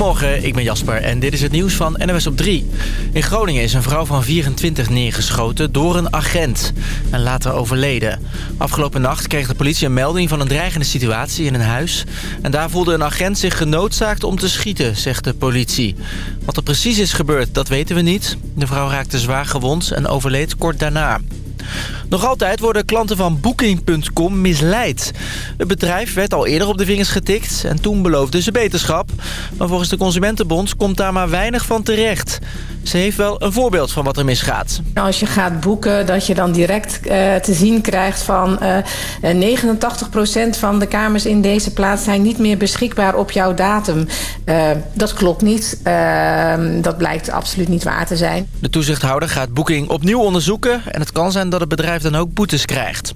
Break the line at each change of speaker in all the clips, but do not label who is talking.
Goedemorgen, ik ben Jasper en dit is het nieuws van NWS op 3. In Groningen is een vrouw van 24 neergeschoten door een agent en later overleden. Afgelopen nacht kreeg de politie een melding van een dreigende situatie in een huis. En daar voelde een agent zich genoodzaakt om te schieten, zegt de politie. Wat er precies is gebeurd, dat weten we niet. De vrouw raakte zwaar gewond en overleed kort daarna. Nog altijd worden klanten van Booking.com misleid. Het bedrijf werd al eerder op de vingers getikt en toen beloofde ze beterschap. Maar volgens de Consumentenbond komt daar maar weinig van terecht. Ze heeft wel een voorbeeld van wat er misgaat.
Als je gaat boeken, dat je dan direct uh, te zien krijgt van uh, 89% van de kamers in deze plaats zijn niet meer beschikbaar op jouw datum. Uh, dat klopt niet. dat blijkt absoluut niet waar te zijn.
De toezichthouder gaat Booking opnieuw onderzoeken en het kan zijn dat het bedrijf dan ook boetes krijgt.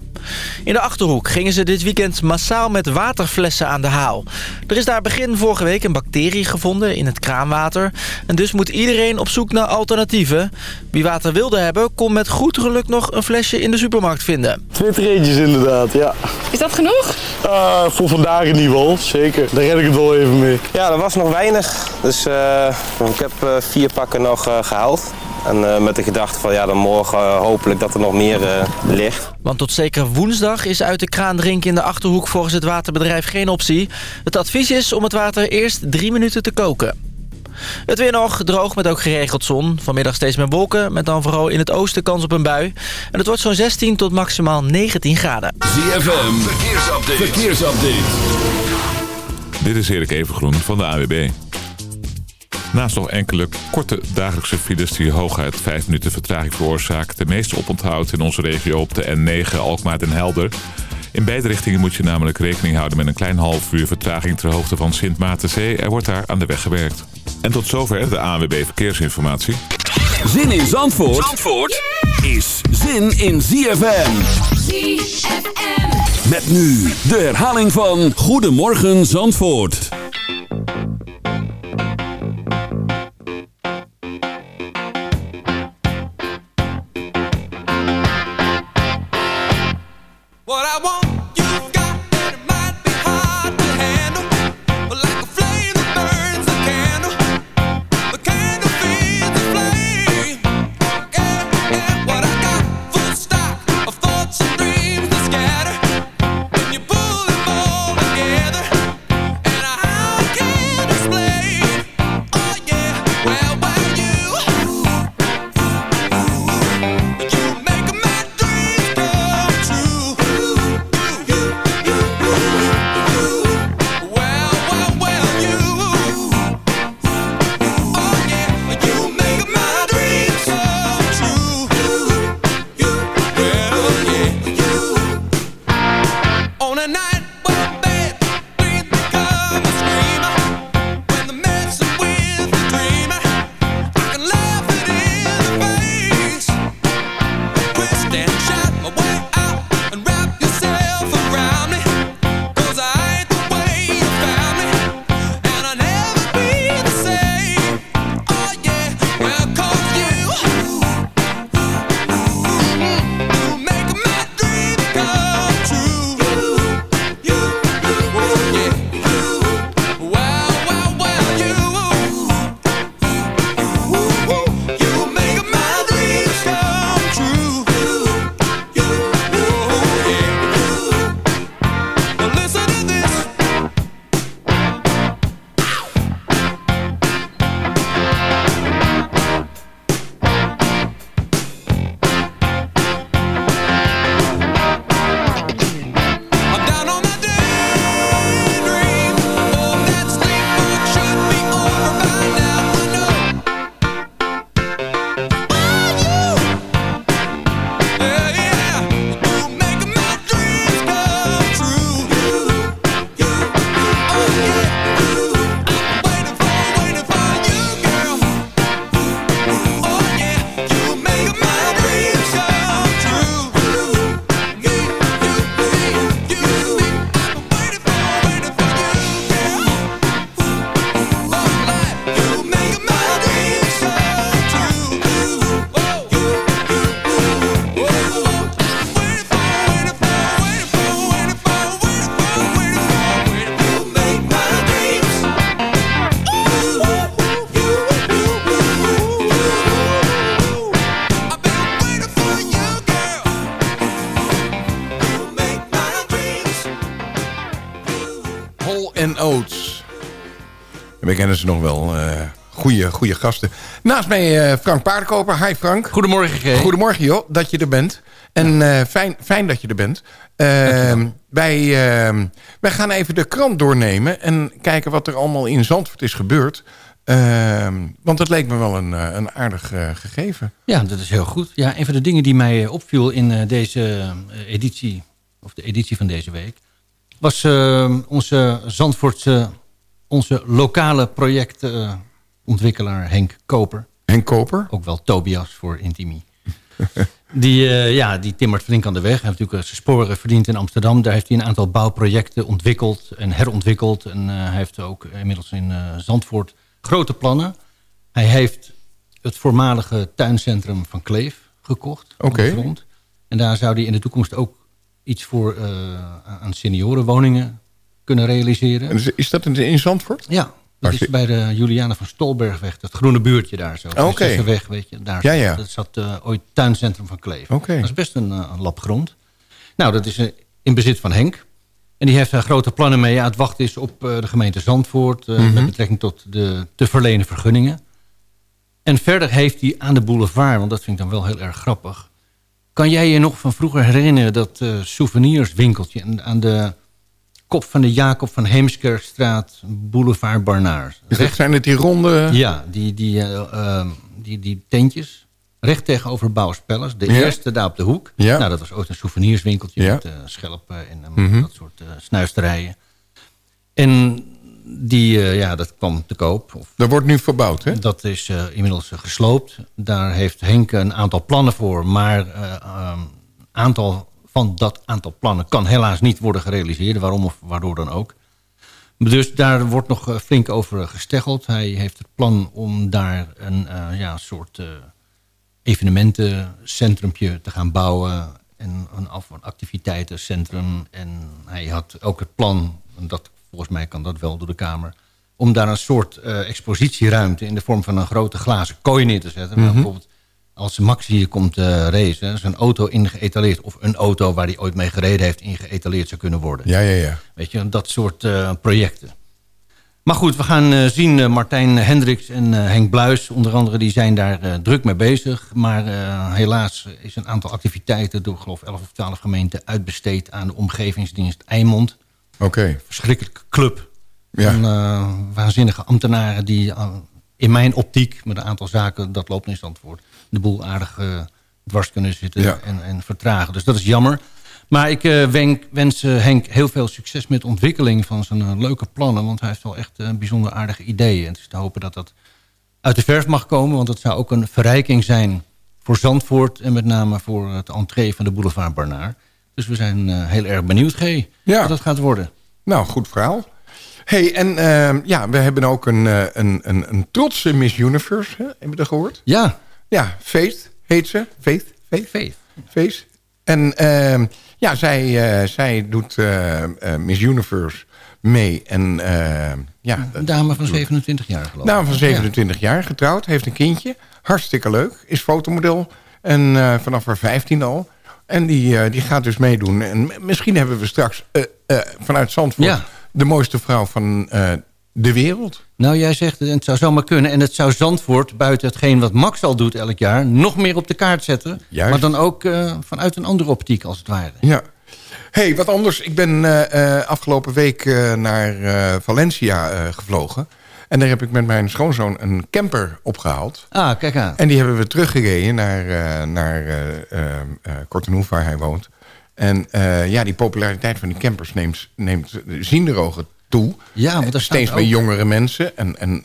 In de Achterhoek gingen ze dit weekend massaal met waterflessen aan de haal. Er is daar begin vorige week een bacterie gevonden in het kraanwater. En dus moet iedereen op zoek naar alternatieven. Wie water wilde hebben, kon met goed geluk nog een flesje in de supermarkt vinden.
20 eentjes inderdaad, ja.
Is dat genoeg?
Uh, voor vandaag in ieder geval, zeker. Daar red ik het wel even mee.
Ja, er was nog weinig. Dus uh, ik heb uh, vier pakken nog gehaald. En uh, met de gedachte van ja, dan morgen uh, hopelijk dat er nog meer uh, ligt.
Want tot zeker woensdag is uit de kraan drinken in de Achterhoek volgens het waterbedrijf geen optie. Het advies is om het water eerst drie minuten te koken. Het weer nog, droog met ook geregeld zon. Vanmiddag steeds meer wolken, met dan vooral in het oosten kans op een bui. En het wordt zo'n 16 tot maximaal 19 graden.
ZFM, verkeersupdate. verkeersupdate. Dit is Erik Evengroen van de AWB. Naast nog enkele korte dagelijkse files die hooguit 5 minuten vertraging veroorzaken... de meeste oponthoud in onze regio op de N9 Alkmaar en Helder. In beide richtingen moet je namelijk rekening houden met een klein half uur vertraging ter hoogte van Sint Maartenzee. Er wordt daar aan de weg gewerkt. En tot zover de ANWB Verkeersinformatie.
Zin in Zandvoort, Zandvoort is zin in ZFM. ZFM. Met nu de herhaling van Goedemorgen Zandvoort.
Kennen ze nog wel. Uh, goeie, goede gasten. Naast mij uh, Frank Paardenkoper. Hi Frank.
Goedemorgen G.
Goedemorgen joh, dat je er bent. En ja. fijn, fijn dat je er bent. Ehm, wij, ehm, wij gaan even de krant doornemen en kijken wat er allemaal in Zandvoort is gebeurd. Ehm, want het leek me wel een, een aardig gegeven.
Ja, dat is heel goed. Ja, een van de dingen die mij opviel in deze editie, of de editie van deze week was onze Zandvoortse, onze lokale projectontwikkelaar Henk Koper.
Henk Koper?
Ook wel Tobias voor Intimi. die, uh, ja, die timmert flink aan de weg. Hij heeft natuurlijk zijn sporen verdiend in Amsterdam. Daar heeft hij een aantal bouwprojecten ontwikkeld en herontwikkeld. En uh, hij heeft ook inmiddels in Zandvoort grote plannen. Hij heeft het voormalige tuincentrum van Kleef gekocht.
Oké. Okay.
En daar zou hij in de toekomst ook iets voor uh, aan seniorenwoningen kunnen realiseren.
En is dat in Zandvoort?
Ja, dat is bij de Juliana van Stolbergweg, dat groene buurtje daar zo.
Oké. Okay.
weg, weet je. Daar
ja, ja.
Dat zat uh, ooit tuincentrum van Kleef.
Okay.
Dat is best een, uh, een lap grond. Nou, dat is uh, in bezit van Henk. En die heeft daar grote plannen mee. Ja, het wachten is op de gemeente Zandvoort... Mm -hmm. met betrekking tot de te verlenen vergunningen. En verder heeft hij aan de boulevard... want dat vind ik dan wel heel erg grappig... Kan jij je nog van vroeger herinneren dat uh, souvenirswinkeltje aan de kop van de Jacob van Heemskerkstraat, Boulevard Barnaars?
Dus dat zijn het die ronde...
Ja, die, die, uh, uh, die, die tentjes. Recht tegenover Bouwspellers. De ja. eerste daar op de hoek.
Ja.
Nou, dat was ook een souvenirswinkeltje
ja.
met schelpen en mm -hmm. dat soort snuisterijen. En die, ja, dat kwam te koop. Of,
dat wordt nu verbouwd, hè?
Dat is inmiddels gesloopt. Daar heeft Henk een aantal plannen voor. Maar een aantal van dat aantal plannen kan helaas niet worden gerealiseerd. Waarom of waardoor dan ook. Dus daar wordt nog flink over gesteggeld. Hij heeft het plan om daar een ja, soort evenementencentrumpje te gaan bouwen. En een, een activiteitencentrum. En hij had ook het plan, dat volgens mij kan dat wel door de Kamer... om daar een soort uh, expositieruimte in de vorm van een grote glazen kooi neer te zetten. Mm -hmm. Bijvoorbeeld als Max hier komt uh, racen, zijn auto ingeëtaleerd... of een auto waar hij ooit mee gereden heeft ingeëtaleerd zou kunnen worden.
Ja, ja, ja.
Weet je, dat soort uh, projecten. Maar goed, we gaan zien, Martijn Hendricks en Henk Bluis... onder andere, die zijn daar druk mee bezig. Maar helaas is een aantal activiteiten... door geloof 11 of 12 gemeenten uitbesteed aan de omgevingsdienst Eimond...
Oké. Okay.
Verschrikkelijke club.
Ja.
Van waanzinnige ambtenaren die in mijn optiek... met een aantal zaken, dat loopt niet antwoord... de boel aardig uh, dwars kunnen zitten
ja.
en, en, vertragen. Dus dat is jammer. Maar ik wenk, wens Henk heel veel succes met de ontwikkeling van zijn leuke plannen. Want hij heeft wel echt bijzonder aardige ideeën. En het is te hopen dat dat uit de verf mag komen. Want het zou ook een verrijking zijn voor Zandvoort... en met name voor het entree van de boulevard Barnaar. Dus we zijn heel erg benieuwd, G,
ja.
wat dat gaat worden.
Nou, goed verhaal. hey, en uh, ja, we hebben ook een, een, een, een trotse Miss Universe, hè? hebben we dat gehoord?
Ja.
Ja, Faith heet ze. Faith? Faith?
Faith.
Faith. En ehm, ja, zij, zij doet Miss Universe mee. En, ja,
een dame van 27 jaar geloof ik.
Dame van 27 ja. jaar, getrouwd, heeft een kindje. Hartstikke leuk, is fotomodel. En vanaf haar 15 al. En die, die gaat dus meedoen. En misschien hebben we straks vanuit Zandvoort...
Ja.
de mooiste vrouw van de wereld.
Nou, jij zegt het zou zomaar kunnen. En het zou Zandvoort, buiten hetgeen wat Max al doet elk jaar... nog meer op de kaart zetten.
Juist.
Maar dan ook vanuit een andere optiek, als het ware.
Ja. hey, wat anders. Ik ben afgelopen week naar Valencia gevlogen... En daar heb ik met mijn schoonzoon een camper opgehaald.
Ah, kijk aan.
En die hebben we teruggereden naar, naar Kortenhoef, waar hij woont. En ja, die populariteit van die campers neemt, neemt zienderogen toe.
Ja, want er
Steeds meer jongere mensen. En, en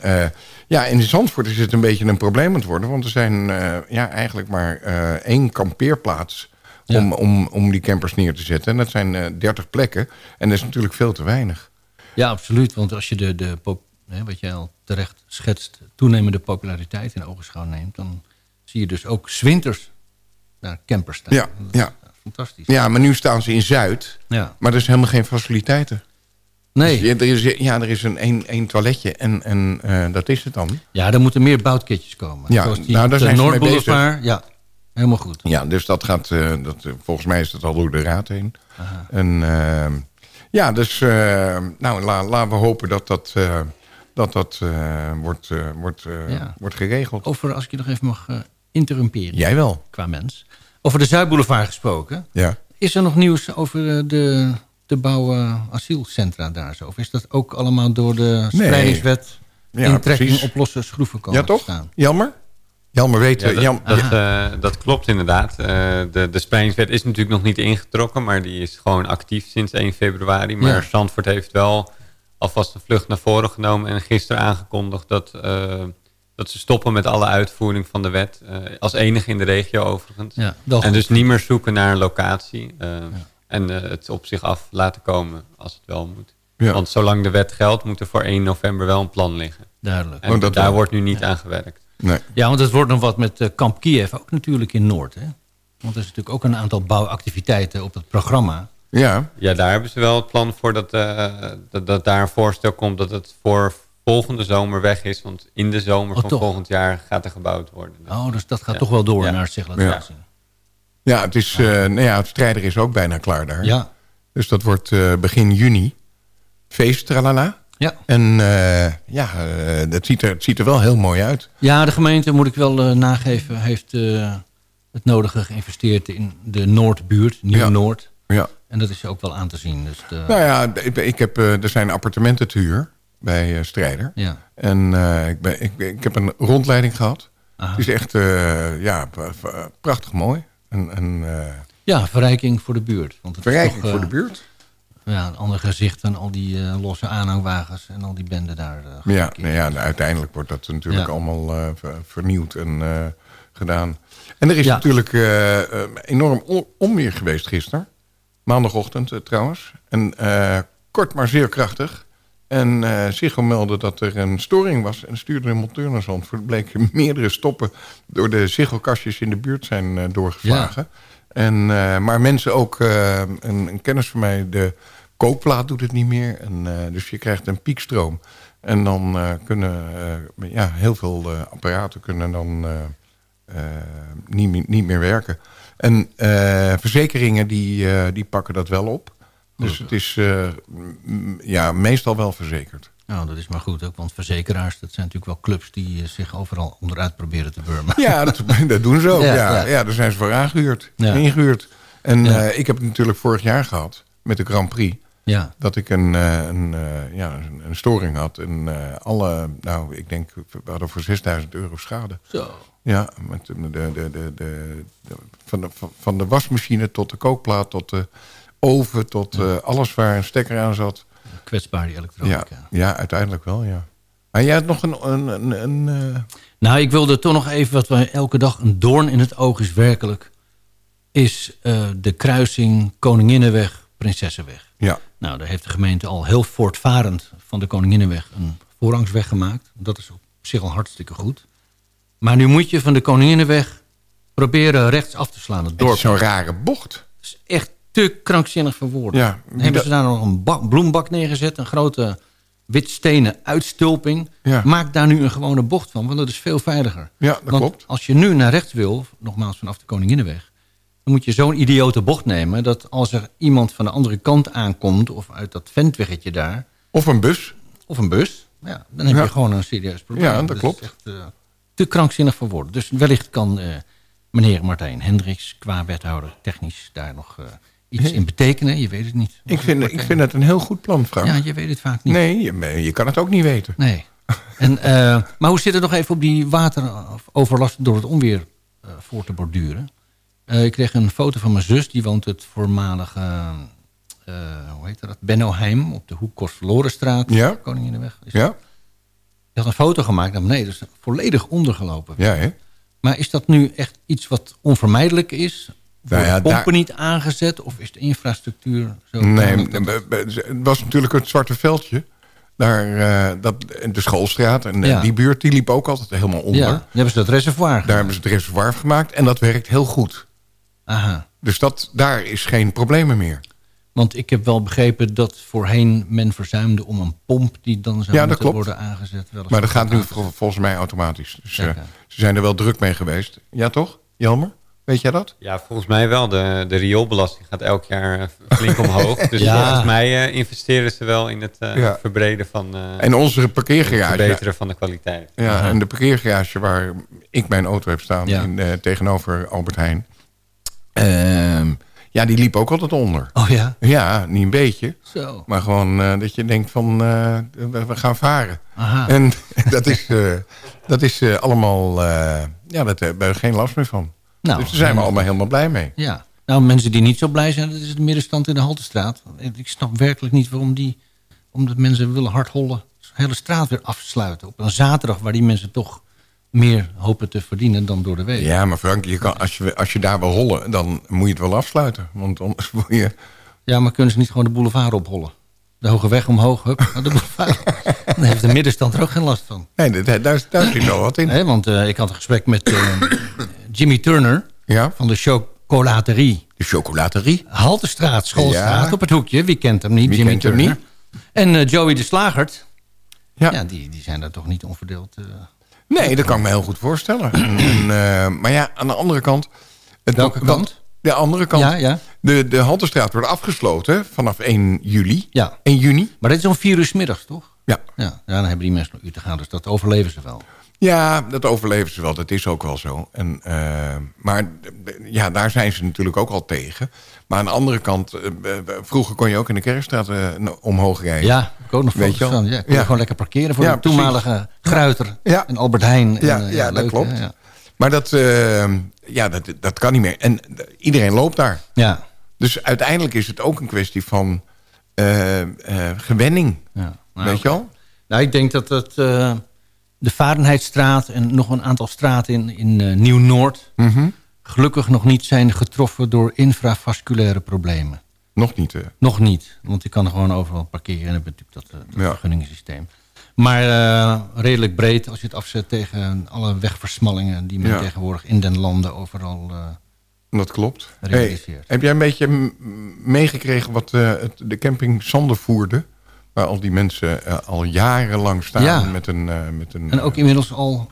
ja, in Zandvoort is het een beetje een probleem aan het worden. Want er zijn ja, eigenlijk maar één kampeerplaats... Ja. Om, om, om die campers neer te zetten. En dat zijn 30 plekken. En dat is natuurlijk veel te weinig.
Ja, absoluut. Want als je de, de Hè, wat jij al terecht schetst, toenemende populariteit in ogenschouw neemt... dan zie je dus ook zwinters naar campers staan.
Ja, ja.
fantastisch.
Ja, maar nu staan ze in Zuid,
ja.
maar er is helemaal geen faciliteiten.
Nee.
Dus er is, ja, er is een één, één toiletje en, en uh, dat is het dan.
Ja, er moeten meer boutkitjes komen.
Ja,
die
nou, daar zijn ze mee
bezig. Ja, helemaal goed.
Ja, dus dat gaat, uh, dat, volgens mij is dat al door de raad heen.
Aha.
En uh, ja, dus nou, la, laten we hopen dat dat dat dat eh, wordt, eh, wordt, eh,
Ja.
wordt geregeld.
Over, als ik je nog even mag eh interrumperen.
Jij wel.
Qua mens. Over de Zuidboulevard gesproken.
Ja.
Is er nog nieuws over eh, de te bouwen asielcentra daar zo? Of is dat ook allemaal door de spreidingswet
Ja,
intrekking
precies.
oplossen schroeven komen
Ja, toch?
te staan?
Jammer? Jammer weet...
Ja, dat,
Jam-
dat, eh, dat klopt inderdaad. Eh, de, de spreidingswet is natuurlijk nog niet ingetrokken, maar die is gewoon actief sinds 1 februari. Maar
Ja.
Zandvoort heeft wel alvast een vlucht naar voren genomen en gisteren aangekondigd dat, eh, dat ze stoppen met alle uitvoering van de wet. eh, als enige in de regio overigens.
Ja,
en dus niet meer zoeken naar een locatie. eh, En eh, het op zich af laten komen als het wel moet.
Ja.
Want zolang de wet geldt, moet er voor 1 november wel een plan liggen.
Duidelijk.
En
Oh, dat
daar
wel.
wordt nu niet aan gewerkt.
nee.
Ja, want het wordt nog wat met eh, Kamp Kiev, ook natuurlijk in Noord. Hè? Want er is natuurlijk ook een aantal bouwactiviteiten op het programma.
Ja,
Ja, daar hebben ze wel het plan voor dat, eh, dat, dat daar een voorstel komt dat het voor volgende zomer weg is. Want in de zomer
Oh,
van
toch?
volgend jaar gaat er gebouwd worden.
Oh, dus dat gaat
Ja.
toch wel door
Ja.
naar zich
Ja.
laten zien.
Ja, het, is, eh, nou ja, het strijder is ook bijna klaar daar.
Ja,
Dus dat wordt eh, begin juni. Feest, tralala.
ja.
En eh, ja, het, ziet er, het ziet er wel heel mooi uit.
ja, de gemeente, moet ik wel nageven, heeft het nodige geïnvesteerd in de Noordbuurt, Nieuw-Noord.
Ja.
En dat is ook wel aan te zien. Dus de,
Nou ja, ik, ik heb, er zijn appartementen te huur bij Strijder.
ja.
En ik, ben, ik, ik heb een rondleiding gehad.
Aha.
Het is echt ja, prachtig mooi. En, en eh,
ja, verrijking voor de buurt. Want het
verrijking
toch,
voor
eh,
de buurt.
Ja, een ander gezicht dan al die eh, losse aanhangwagens en al die benden daar. eh,
Ja, nou ja, nou, uiteindelijk wordt dat natuurlijk
Ja.
allemaal eh, ver- vernieuwd en eh, gedaan. En er is
Ja.
natuurlijk eh, eh, enorm on- onweer geweest gisteren. Maandagochtend eh, trouwens. En eh, kort maar zeer krachtig. En Ziggo meldde dat er een storing was en stuurde een monteur naar Zandvoort. bleek meerdere stoppen door de Ziggo-kastjes in de buurt zijn eh, doorgeslagen. En, eh, maar mensen ook, een, een kennis van mij, de kookplaat doet het niet meer. En, dus je krijgt een piekstroom. En dan kunnen ja, heel veel apparaten kunnen dan niet, meer- niet meer werken. En verzekeringen die, die pakken dat wel op. Dus het is eh, ja, meestal wel verzekerd.
Nou, dat is maar goed ook, want verzekeraars, dat zijn natuurlijk wel clubs die eh, zich overal onderuit proberen te burmen.
Ja, dat, dat doen ze ook.
Ja,
Ja, daar zijn ze voor aangehuurd.
Ja.
Ingehuurd. En
Ja.
eh, ik heb het natuurlijk vorig jaar gehad met de Grand Prix.
Ja,
Dat ik een, een, ja, een, storing had. En alle, nou, ik denk, we hadden voor 6000 euro schade.
zo.
Ja, met de, de, de, de, de, van, de, van de wasmachine tot de kookplaat, tot de oven, tot eh, alles waar een stekker aan zat.
Kwetsbaar die
Ja,
elektronica.
ja, uiteindelijk wel, ja. Maar jij had nog een... een, een, een, eh,
Nou, ik wilde toch nog even, wat wij elke dag een doorn in het oog is werkelijk... is eh, de kruising Koninginnenweg, Prinsessenweg.
ja,
Nou, daar heeft de gemeente al heel voortvarend van de Koninginnenweg een voorrangsweg gemaakt. Dat is op zich al hartstikke goed. Maar nu moet je van de Koninginnenweg proberen rechts af te slaan, het
het
dorp.
is zo'n rare bocht.
Het is echt te krankzinnig voor woorden.
Ja,
hebben ze daar nog een ba- bloembak neergezet, een grote witstenen uitstulping.
Ja.
Maak daar nu een gewone bocht van, want dat is veel veiliger.
Ja, dat
want
klopt.
als je nu naar rechts wil, nogmaals vanaf de Koninginnenweg... dan moet je zo'n idiote bocht nemen... dat als er iemand van de andere kant aankomt... of uit dat ventweggetje daar,
Of een bus.
of een bus... Ja, dan heb
Ja.
je gewoon een serieus probleem.
Ja, dat
is
klopt.
echt eh, te krankzinnig voor woorden. Dus wellicht kan eh, meneer Martijn Hendricks... qua wethouder technisch daar nog eh, iets in betekenen. Je weet het niet.
Ik vind, ik vind het een heel goed plan, Frank.
Ja, je weet het vaak niet.
nee, je, je kan het ook niet weten.
Nee. En, eh, maar hoe zit het nog even op die wateroverlast door het onweer eh, voor te borduren? Eh, ik kreeg een foto van mijn zus, die woont het voormalige, hoe heet dat, Bennoheim, op de hoek Kostverlorenstraat,
Ja.
Koninginnenweg. Is
Ja,
Die had een foto gemaakt naar beneden, dus volledig ondergelopen.
ja hè?
Maar is dat nu echt iets wat onvermijdelijk is? Worden
Nou ja,
pompen
daar-
niet aangezet of is de infrastructuur zo...
Nee, het was natuurlijk het Zwarte Veldje. Daar, eh, dat, de schoolstraat en eh,
Ja.
die buurt die liep ook altijd helemaal onder.
ja, dan hebben ze dat reservoir.
Daar hebben ze het reservoir gemaakt en dat werkt heel goed.
Aha.
Dus dat, daar is geen problemen meer.
Want ik heb wel begrepen dat voorheen men verzuimde om een pomp die dan zou
Ja,
moeten
klopt.
worden aangezet.
Maar dat gaat nu volgens mij automatisch. Dus eh, ze zijn er wel druk mee geweest. Ja toch, Jelmer? Weet jij dat?
Ja, volgens mij wel. De, de rioolbelasting gaat elk jaar eh, flink omhoog. Dus
Ja.
volgens mij eh, investeren ze wel in het eh,
Ja.
verbreden van... eh,
En onze
het
parkeergarage.
verbeteren van de kwaliteit.
Ja, en de parkeergarage waar ik mijn auto heb staan
Ja.
in, eh, tegenover Albert Heijn. Ehm, ja, die liep ook altijd onder.
Oh ja?
Ja, niet een beetje.
Zo.
Maar gewoon eh, dat je denkt van, eh, we we gaan varen.
Aha.
En dat is, eh, dat is eh, allemaal, eh, ja, daar hebben we geen last meer van.
Nou,
dus daar zijn we allemaal helemaal blij mee.
Ja. Nou, mensen die niet zo blij zijn, dat is de middenstand in de Haltestraat. Ik snap werkelijk niet waarom die... Omdat mensen willen hardhollen, de hele straat weer afsluiten. Op een zaterdag waar die mensen toch meer hopen te verdienen dan door de week.
Ja, maar Frank, je kan, als, je, als je daar wil hollen, dan moet je het wel afsluiten. Want anders word je...
Ja, maar kunnen ze niet gewoon de boulevard ophollen? De hoge weg omhoog, hup, naar de boulevard. Dan heeft de middenstand er ook geen last van.
Nee, daar, daar, daar zit wel wat in.
Want eh, ik had een gesprek met eh, Jimmy Turner
Ja,
van de chocolaterie.
de chocolaterie.
Haltestraat, Schoolstraat,
Ja.
op het hoekje. Wie kent hem niet?
Wie
Jimmy Turner. En eh, Joey de Slagert.
Ja.
Ja, die, die zijn daar toch niet onverdeeld. eh.
Nee, dat kan ik me heel goed voorstellen. En, eh, maar ja, aan de andere kant... Het,
Welke kant?
De andere kant.
Ja, ja.
De, de Halterstraat wordt afgesloten vanaf 1 juli.
ja.
1 juni.
Maar dit is om vier uur 's middags, toch?
Ja.
Ja, dan hebben die mensen nog uur te gaan. Dus dat overleven ze wel.
Ja, dat overleven ze wel. Dat is ook wel zo. En, eh, maar ja, daar zijn ze natuurlijk ook al tegen. Maar aan de andere kant... eh, vroeger kon je ook in de Kerkstraat eh, omhoog rijden.
Ja, ik ook nog
Weet
foto's
je wel?
van. Ja, kon
Ja.
gewoon lekker parkeren voor
Ja,
de toenmalige Gruiter
Ja.
en Albert Heijn. En,
Ja, ja, dat klopt.
hè.
Maar dat, ja, dat, dat kan niet meer. En iedereen loopt daar.
ja.
Dus uiteindelijk is het ook een kwestie van gewenning.
ja. Nou,
weet je wel?
Nou, ik denk dat het, eh, de Varenheidstraat en nog een aantal straten in, in eh, Nieuw-Noord...
Mhm.
gelukkig nog niet zijn getroffen door infravasculaire problemen.
Nog niet. eh.
Nog niet, want je kan er gewoon overal parkeren. En dan heb je natuurlijk dat, eh, dat
Ja.
vergunningssysteem. Maar redelijk breed als je het afzet tegen alle wegversmallingen... die men
Ja.
tegenwoordig in den landen overal... eh,
Dat klopt. Hey,
Realiseert.
heb jij een beetje meegekregen wat het, de camping Sander voerde? Waar al die mensen eh, al jarenlang staan
Ja.
met een... eh, met een
en ook inmiddels al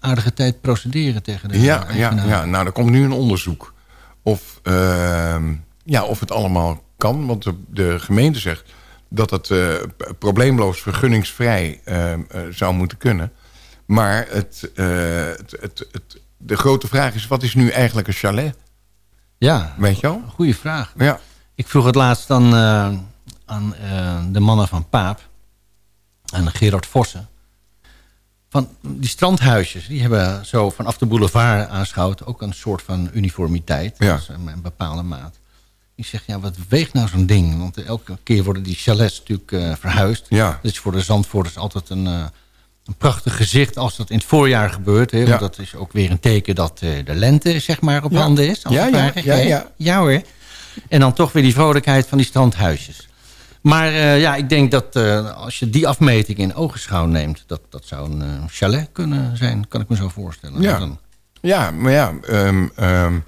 aardige tijd procederen tegen de
ja, ja,
eigenaar.
ja, nou, er komt nu een onderzoek. Of, ehm, ja, of het allemaal kan. Want de, de gemeente zegt dat het eh, probleemloos vergunningsvrij eh, eh, zou moeten kunnen. Maar het, eh, het, het, het, de grote vraag is, wat is nu eigenlijk een chalet?
Ja,
Weet je wel?
goede vraag.
Ja,
Ik vroeg het laatst eh, aan eh, de mannen van Paap. En Gerard Vossen. Van die strandhuisjes, die hebben zo vanaf de boulevard aanschouwd... ook een soort van uniformiteit.
Ja.
Is een, bepaalde maat. Ik zeg, ja, wat weegt nou zo'n ding? Want elke keer worden die chalets natuurlijk eh, verhuisd.
Ja.
Dat is voor de Zandvoorters altijd een, eh, een prachtig gezicht... als dat in het voorjaar gebeurt. Hè? Want
Ja.
dat is ook weer een teken dat de lente zeg maar, op
Ja.
handen is. als
Ja, ja, ja, ja.
Ja hoor. En dan toch weer die vrolijkheid van die strandhuisjes. Maar eh, ja, ik denk dat eh, als je die afmeting in ogenschouw neemt... dat, dat zou een eh, chalet kunnen zijn, kan ik me zo voorstellen.
Ja.
Dan-
ja maar ja, ehm, ehm,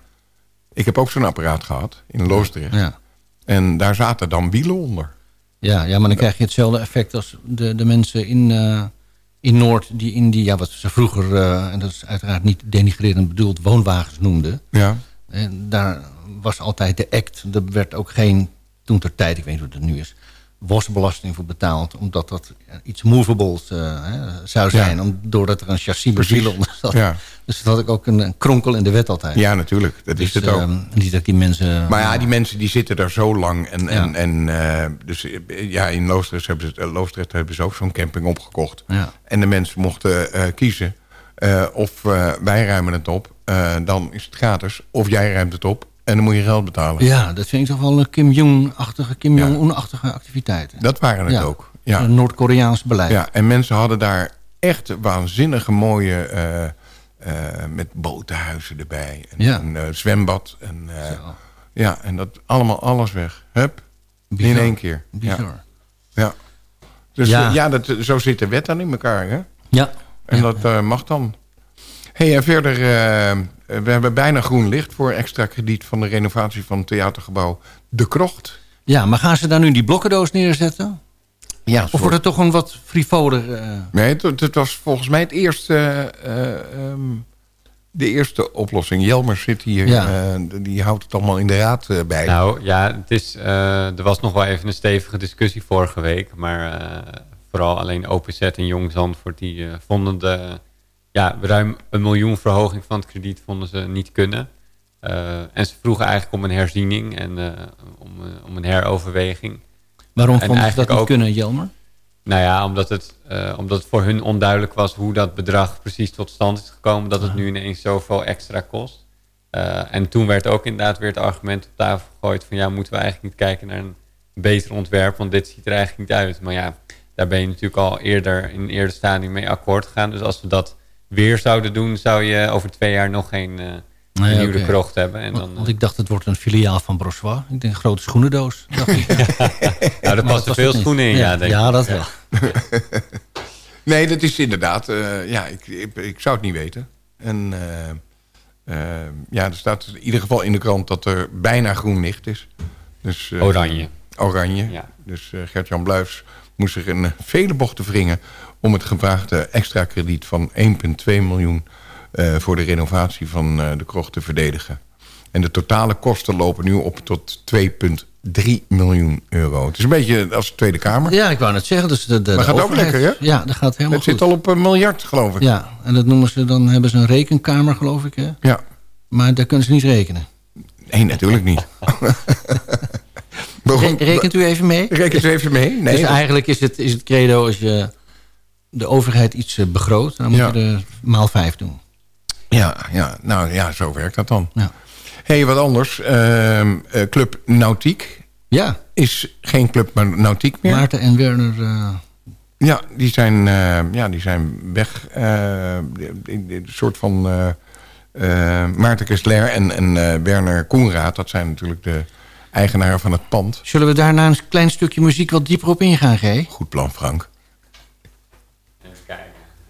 ik heb ook zo'n apparaat gehad in Loosdrecht.
ja.
En daar zaten dan wielen onder.
Ja, ja, maar dan krijg je hetzelfde effect als de, de mensen in, in Noord... die in die, ja, wat ze vroeger, en dat is uiteraard niet denigrerend bedoeld... woonwagens noemden.
Ja,
En daar was altijd de act. Er werd ook geen, toen ter tijd, ik weet niet hoe het nu is... wasbelasting voor betaald. Omdat dat iets movables eh, hè, zou zijn. Om, doordat er een chassis met wielen onder zat.
Ja.
Dus dat had ik ook een, een kronkel in de wet altijd.
ja natuurlijk. Dat is
Dus,
het ook.
ehm, niet dat die mensen...
Maar ja, die mensen die zitten daar zo lang. En, en,
Ja.
en eh, dus eh, ja, in Loosdrecht hebben ze, eh, Loosdrecht hebben ze ook zo'n camping opgekocht. En de mensen mochten eh, kiezen. eh, of eh, wij ruimen het op, eh, dan is het gratis. Of jij ruimt het op en dan moet je geld betalen.
Ja, dat vind ik toch wel een Kim Jong-achtige Kim
Ja.
Jong-un-achtige activiteiten.
Dat waren het
Ja.
ook. Ja.
Een Noord-Koreaans beleid.
ja, en mensen hadden daar echt waanzinnige mooie... eh, eh, met botenhuizen erbij. En
Ja.
een eh, zwembad. En, ja, en dat allemaal alles weg. Hup,
Bizar.
in één keer. Ja.
Bizar.
Ja. Dus
Ja.
dat, zo zit de wet dan in elkaar. Hè?
Ja.
En dat mag dan. hey, en verder, we hebben bijna groen licht voor extra krediet van de renovatie van het theatergebouw De Krocht.
Ja, maar gaan ze daar nu die blokkendoos neerzetten?
Ja,
Of wordt het toch een wat frivoler... eh,
Nee, het, het was volgens mij het eerste... eh, ehm, de eerste oplossing. Jelmer zit hier,
Ja.
eh, die houdt het allemaal in de raad eh, bij.
Nou ja, het is, eh, er was nog wel even een stevige discussie vorige week. Maar eh, vooral alleen OPZ en Jong Zandvoort... die eh, vonden de ja, ruim een miljoen verhoging van het krediet vonden ze niet kunnen. Eh, en ze vroegen eigenlijk om een herziening en eh, om, eh, om een heroverweging.
Waarom
En
vonden ze dat niet
ook-
kunnen, Jelmer?
Nou ja, omdat het, eh, omdat het voor hun onduidelijk was hoe dat bedrag precies tot stand is gekomen. Dat het nu ineens zoveel extra kost. Eh, en toen werd ook inderdaad weer het argument op tafel gegooid van ja, moeten we eigenlijk niet kijken naar een beter ontwerp, want dit ziet er eigenlijk niet uit. Maar ja, daar ben je natuurlijk al eerder in een eerder stadium mee akkoord gegaan. Dus als we dat weer zouden doen, zou je over twee jaar nog geen uh,
Nee,
vernieuwde
oké.
krocht hebben. En
Want,
dan,
want ik dacht, het wordt een filiaal van Brossois. Ik denk, een grote schoenendoos. dacht ik.
nou, daar passen
was
veel schoenen in, ja, denk
ja, dat wel.
Nee, dat is inderdaad... eh, ja, ik, ik, ik zou het niet weten. En eh, eh, ja, er staat in ieder geval in de krant dat er bijna groen licht is. Dus, eh,
Oranje.
Oranje.
Ja.
Dus eh, Gert-Jan Bluis moest zich in eh, vele bochten wringen... om het gevraagde extra krediet van 1,2 miljoen... eh, voor de renovatie van eh, de krocht te verdedigen. En de totale kosten lopen nu op tot 2,3 miljoen euro. Het is een beetje als de Tweede Kamer.
Ja, ik wou net zeggen. Dus de, de,
Maar gaat ook lekker, hè?
Ja, dat gaat helemaal
Het zit al op een miljard, geloof ik.
Ja, en dat noemen ze, dan hebben ze een rekenkamer, geloof ik. Hè?
Ja.
Maar daar kunnen ze niet rekenen.
Nee, natuurlijk niet.
Re- rekent u even mee?
Rekent u even mee? Nee,
dus eigenlijk is het, is het credo als je de overheid iets eh, begroot... dan moet
Ja.
je er maal vijf doen.
Ja, ja, nou ja, zo werkt dat dan.
Ja.
hey, wat anders. Ehm, eh, Club Nautiek
Ja,
is geen Club maar Nautiek meer.
Maarten en Werner... eh,
Ja, die zijn, eh, ja, die zijn weg. een soort van... Maarten Kessler en, en Werner Koenraad... dat zijn natuurlijk de eigenaren van het pand.
zullen we daar na een klein stukje muziek wat dieper op ingaan, G?
Goed plan, Frank.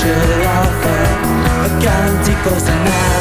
Special offer A guaranteed personality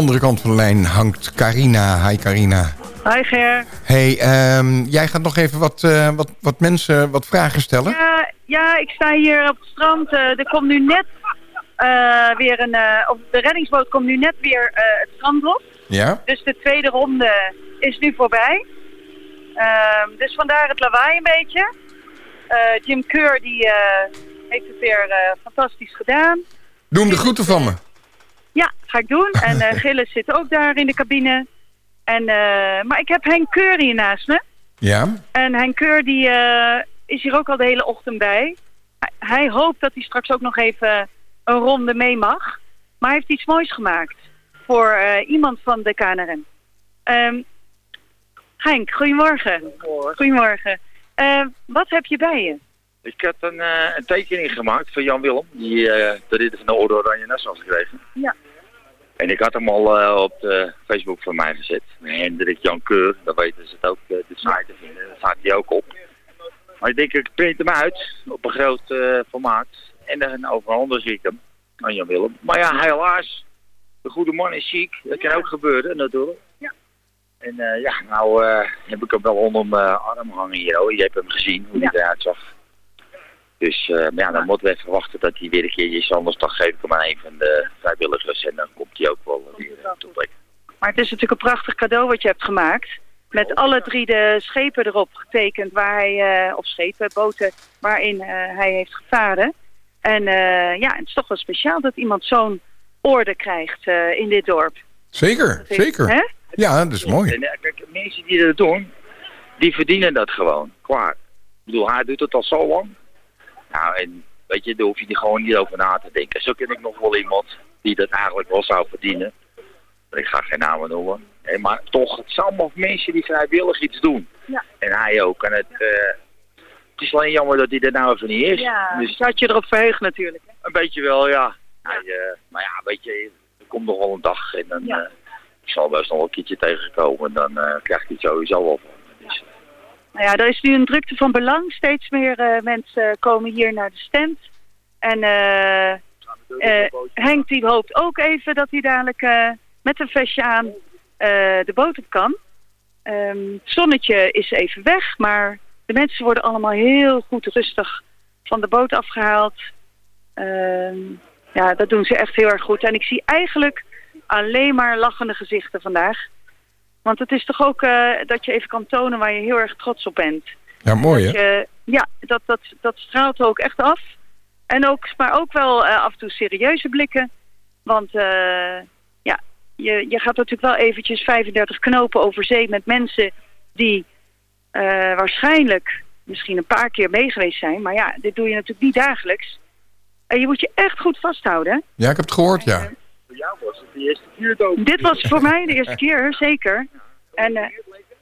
andere kant van de lijn hangt Carina. Hi Carina.
Hi Ger.
Hey, ehm, jij gaat nog even wat, eh, wat, wat mensen wat vragen stellen.
Ja, ja, ik sta hier op het strand. Eh, er komt nu net eh, weer een... of de reddingsboot komt nu net weer het strand op.
Ja?
Dus de tweede ronde is nu voorbij. Ehm, dus vandaar het lawaai een beetje. Jim Keur die, heeft het weer fantastisch gedaan.
Doe hem de groeten van me.
Ja, ga ik doen. En eh, Gilles zit ook daar in de cabine. En, eh, maar ik heb Henk Keur hier naast me.
Ja?
En Henk Keur die, eh, is hier ook al de hele ochtend bij. Hij, hij hoopt dat hij straks ook nog even een ronde mee mag. Maar hij heeft iets moois gemaakt voor eh, iemand van de KNRM. Ehm, Henk, goedemorgen. Goedemorgen. Eh, wat heb je bij je?
Ik had een, eh, een tekening gemaakt van Jan Willem, die eh, de ridder van de Orde Oranje Nassau had gekregen.
Ja.
En ik had hem al eh, op de Facebook van mij gezet. Hendrik Jan Keur, dan weten ze het ook, de site te vinden. Daar staat hij ook op. Maar ik denk, ik print hem uit op een groot formaat. En dan overhandig ik hem aan Jan Willem. Maar ja, helaas, de goede man is ziek. Dat kan ook gebeuren natuurlijk.
Ja.
En ja, nou heb ik hem wel onder mijn arm hangen hier. Hoor. Je hebt hem gezien, hoe hij eruit zag. Dus eh, maar ja, dan moeten we even wachten dat hij weer een keer is. Anders dan geef ik hem aan een van de vrijwilligers. En dan komt hij ook wel weer eh, tot plek.
Maar het is natuurlijk een prachtig cadeau wat je hebt gemaakt. Met alle drie de schepen erop getekend, waar hij, eh, of schepen, boten, waarin eh, hij heeft gevaren. En eh, ja, het is toch wel speciaal dat iemand zo'n orde krijgt eh, in dit dorp.
Zeker, zeker.
Hè?
Ja, dat is mooi.
En, eh, kijk, mensen die dat doen, die verdienen dat gewoon. Klaar. Ik bedoel, hij doet het al zo lang. Nou, en weet je, daar hoef je er gewoon niet over na te denken. Zo ken ik nog wel iemand die dat eigenlijk wel zou verdienen. Ik ga geen namen noemen. Maar toch, het zijn allemaal mensen die vrijwillig iets doen.
Ja.
En hij ook. En het, eh, het is alleen jammer dat hij er nou even niet is.
Ja,
Dus
had je erop verheugd natuurlijk. hè?
een beetje wel, ja. Hij, eh, maar ja, weet je, er komt nog wel een dag en dan...
Ja.
eh, ik zal best nog wel een keertje tegenkomen. En dan eh, krijgt hij het sowieso wel van.
Nou ja, er is nu een drukte van belang. Steeds meer eh, mensen komen hier naar de stand. En eh, eh, Henk die hoopt ook even dat hij dadelijk met een vestje aan de boot op kan. Ehm, het zonnetje is even weg, maar de mensen worden allemaal heel goed rustig van de boot afgehaald. Ehm, ja, dat doen ze echt heel erg goed. En ik zie eigenlijk alleen maar lachende gezichten vandaag. Want het is toch ook eh, dat je even kan tonen waar je heel erg trots op bent.
Ja, mooi
Dat
hè?
je- ja, dat, dat, dat straalt ook echt af. En ook, maar ook wel eh, af en toe serieuze blikken. Want eh, ja, je, je gaat natuurlijk wel eventjes 35 knopen over zee met mensen die waarschijnlijk misschien een paar keer mee geweest zijn. Maar ja, dit doe je natuurlijk niet dagelijks. En je moet je echt goed vasthouden.
Ja, ik heb het gehoord, ja.
Jou was het de eerste keer.
Dit was voor mij de eerste keer, zeker. En eh,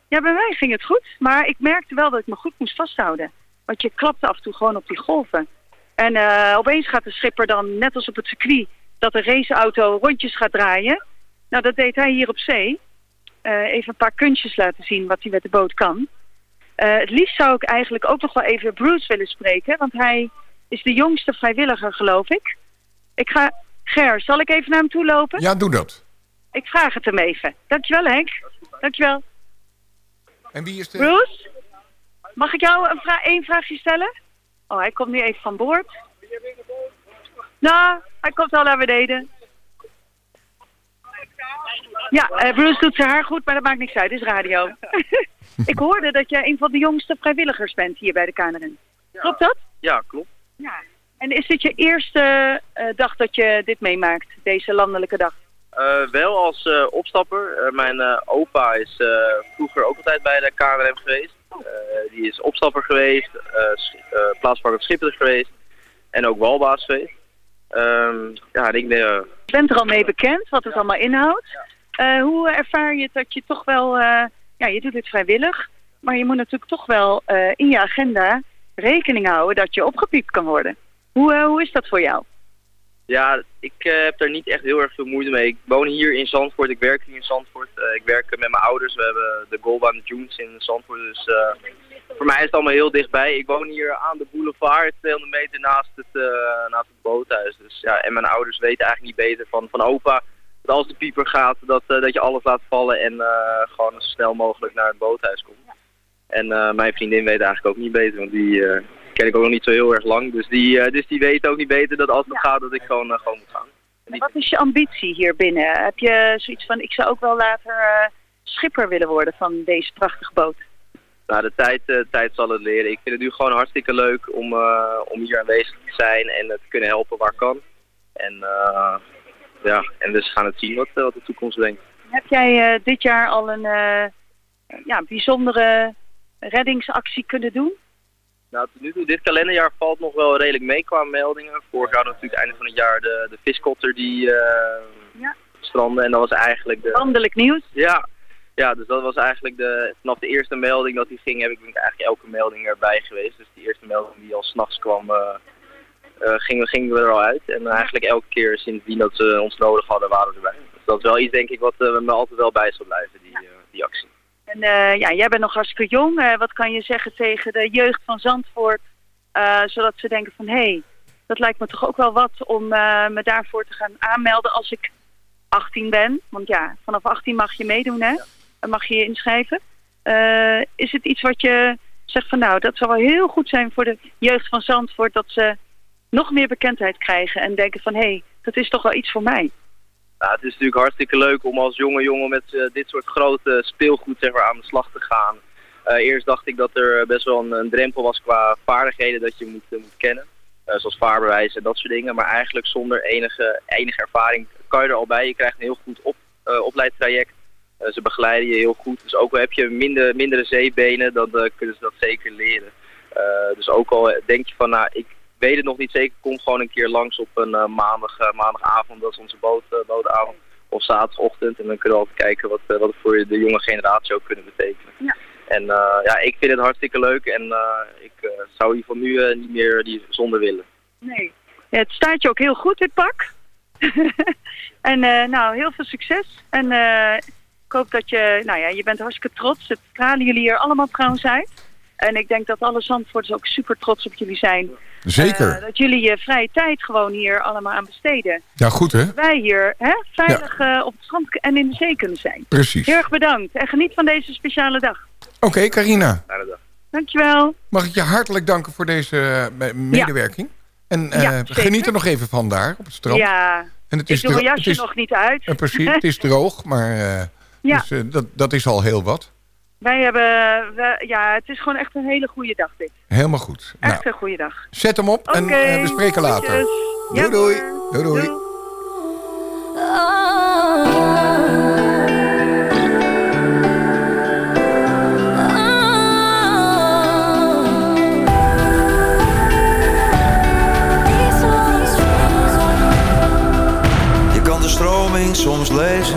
ja, bij mij ging het goed. Maar ik merkte wel dat ik me goed moest vasthouden. Want je klapte af en toe gewoon op die golven. En eh, opeens gaat de schipper dan, net als op het circuit, dat de raceauto rondjes gaat draaien. Nou, dat deed hij hier op zee. Eh, even een paar kunstjes laten zien wat hij met de boot kan. Het liefst zou ik eigenlijk ook nog wel even Bruce willen spreken. Want hij is de jongste vrijwilliger, geloof ik. Ik ga... Ger, zal ik even naar hem toe lopen?
Ja, doe dat.
Ik vraag het hem even. Dankjewel, Henk. Dankjewel.
En wie is de...
Bruce? Mag ik jou een vra één vraagje stellen? Oh, hij komt nu even van boord. Nou, hij komt al naar beneden. Ja, eh, Bruce doet zijn haar goed, maar dat maakt niks uit. Het is radio. ik hoorde dat jij een van de jongste vrijwilligers bent hier bij de KNRM. Klopt dat?
Ja, klopt.
Ja. En is dit je eerste eh, dag dat je dit meemaakt, deze landelijke dag?
Eh, wel als eh, opstapper. Mijn opa is vroeger ook altijd bij de KNRM geweest. Die is opstapper geweest, plaatsvervangend schipper geweest en ook walbaas geweest. Ehm, ja, ik ben...
Je bent er al mee bekend, wat het allemaal inhoudt. Hoe ervaar je het dat je toch wel... ja, je doet dit vrijwillig, maar je moet natuurlijk toch wel in je agenda rekening houden dat je opgepiept kan worden. Hoe, eh, hoe is dat voor jou?
Ja, ik eh, heb daar niet echt heel erg veel moeite mee. Ik woon hier in Zandvoort, ik werk hier in Zandvoort. Eh, ik werk met mijn ouders, we hebben de Golbaan Dunes in Zandvoort. Dus voor mij is het allemaal heel dichtbij. Ik woon hier aan de boulevard, 200 meter naast het, naast het boothuis. Dus, ja, en mijn ouders weten eigenlijk niet beter van, van opa. Dat als de pieper gaat, dat, eh, dat je alles laat vallen en gewoon zo snel mogelijk naar het boothuis komt. En mijn vriendin weet eigenlijk ook niet beter, want die ken ik ook nog niet zo heel erg lang. Dus die, eh, dus die weet ook niet beter dat als het gaat, dat ik gewoon, eh, gewoon moet gaan.
En wat is je ambitie hier binnen? Heb je zoiets van, ik zou ook wel later eh, schipper willen worden van deze prachtige boot?
Nou, de tijd, eh, tijd zal het leren. Ik vind het nu gewoon hartstikke leuk om, om hier aanwezig te zijn en te kunnen helpen waar kan. En ja, en dus gaan het zien wat, wat de toekomst brengt.
Heb jij dit jaar al een ja, bijzondere reddingsactie kunnen doen?
Nou, nu toe, dit kalenderjaar valt nog wel redelijk mee qua meldingen. Vorig jaar natuurlijk einde van het jaar de, de viskotter die
Ja.
strandde. En dat was eigenlijk de...
Landelijk nieuws?
Ja. ja, dus dat was eigenlijk de... Vanaf de eerste melding dat die ging, heb ik eigenlijk elke melding erbij geweest. Dus die eerste melding die al s'nachts kwam, eh eh, gingen, gingen we er al uit. En eigenlijk elke keer sindsdien dat ze ons nodig hadden, waren we erbij. Dus dat is wel iets, denk ik, wat me altijd wel bij zal blijven, die, die actie.
En eh, ja, jij bent nog hartstikke jong. Eh, wat kan je zeggen tegen de jeugd van Zandvoort? eh, zodat ze denken van, hé, hey, dat lijkt me toch ook wel wat om me daarvoor te gaan aanmelden als ik 18 ben. Want ja, vanaf 18 mag je meedoen, hè? Dan mag je je inschrijven. Is het iets wat je zegt van, nou, dat zou wel heel goed zijn voor de jeugd van Zandvoort... dat ze nog meer bekendheid krijgen en denken van, hé, hey, dat is toch wel iets voor mij.
Nou, het is natuurlijk hartstikke leuk om als jonge jongen met eh, dit soort grote speelgoed zeg maar, aan de slag te gaan. Eh, eerst dacht ik dat er best wel een, drempel was qua vaardigheden dat je moet, eh, moet kennen. Zoals vaarbewijs en dat soort dingen. Maar eigenlijk zonder enige, enige ervaring kan je er al bij. Je krijgt een heel goed op, opleidtraject. Ze begeleiden je heel goed. Dus ook al heb je minder, mindere zeebenen, dan kunnen ze dat zeker leren. Dus ook al denk je van, nou, ik weet het nog niet zeker, kom gewoon een keer langs op een eh, maandag, eh, maandagavond, dat is onze boot, eh, bootavond, of zaterdagochtend. En dan kunnen we altijd kijken wat, wat het voor de jonge generatie ook kunnen betekenen.
Ja.
En ja, ik vind het hartstikke leuk en ik zou ieder geval nu niet meer die zonde willen.
Nee. Ja, het staat je ook heel goed, dit pak. en nou, heel veel succes. En ik hoop dat je, nou ja, je bent hartstikke trots. Het stralen jullie hier allemaal trouwens uit. En ik denk dat alle Zandvoorters ook super trots op jullie zijn.
Zeker.
Eh, dat jullie je vrije tijd gewoon hier allemaal aan besteden.
Ja, goed hè?
Wij hier hè, veilig eh, op het strand en in de zee kunnen zijn.
Precies.
Heel erg bedankt en geniet van deze speciale dag.
Oké, Carina.
Dankjewel.
Mag ik je hartelijk danken voor deze eh, me- medewerking. En eh,
Ja,
geniet er nog even van daar op het strand.
Ja,
En het
ik
is
doe mijn jasje
is-
nog niet uit.
Precies, het is droog, maar eh,
Ja.
dus, dat, dat is al heel wat.
Wij hebben, we, ja, het is gewoon echt een hele goede dag dit.
Helemaal goed. Nou,
Echt een goede dag.
zet hem op en eh, we spreken later. Doei
Ja,
doei.
hoor.
Doei doei.
Je kan de stroming soms lezen,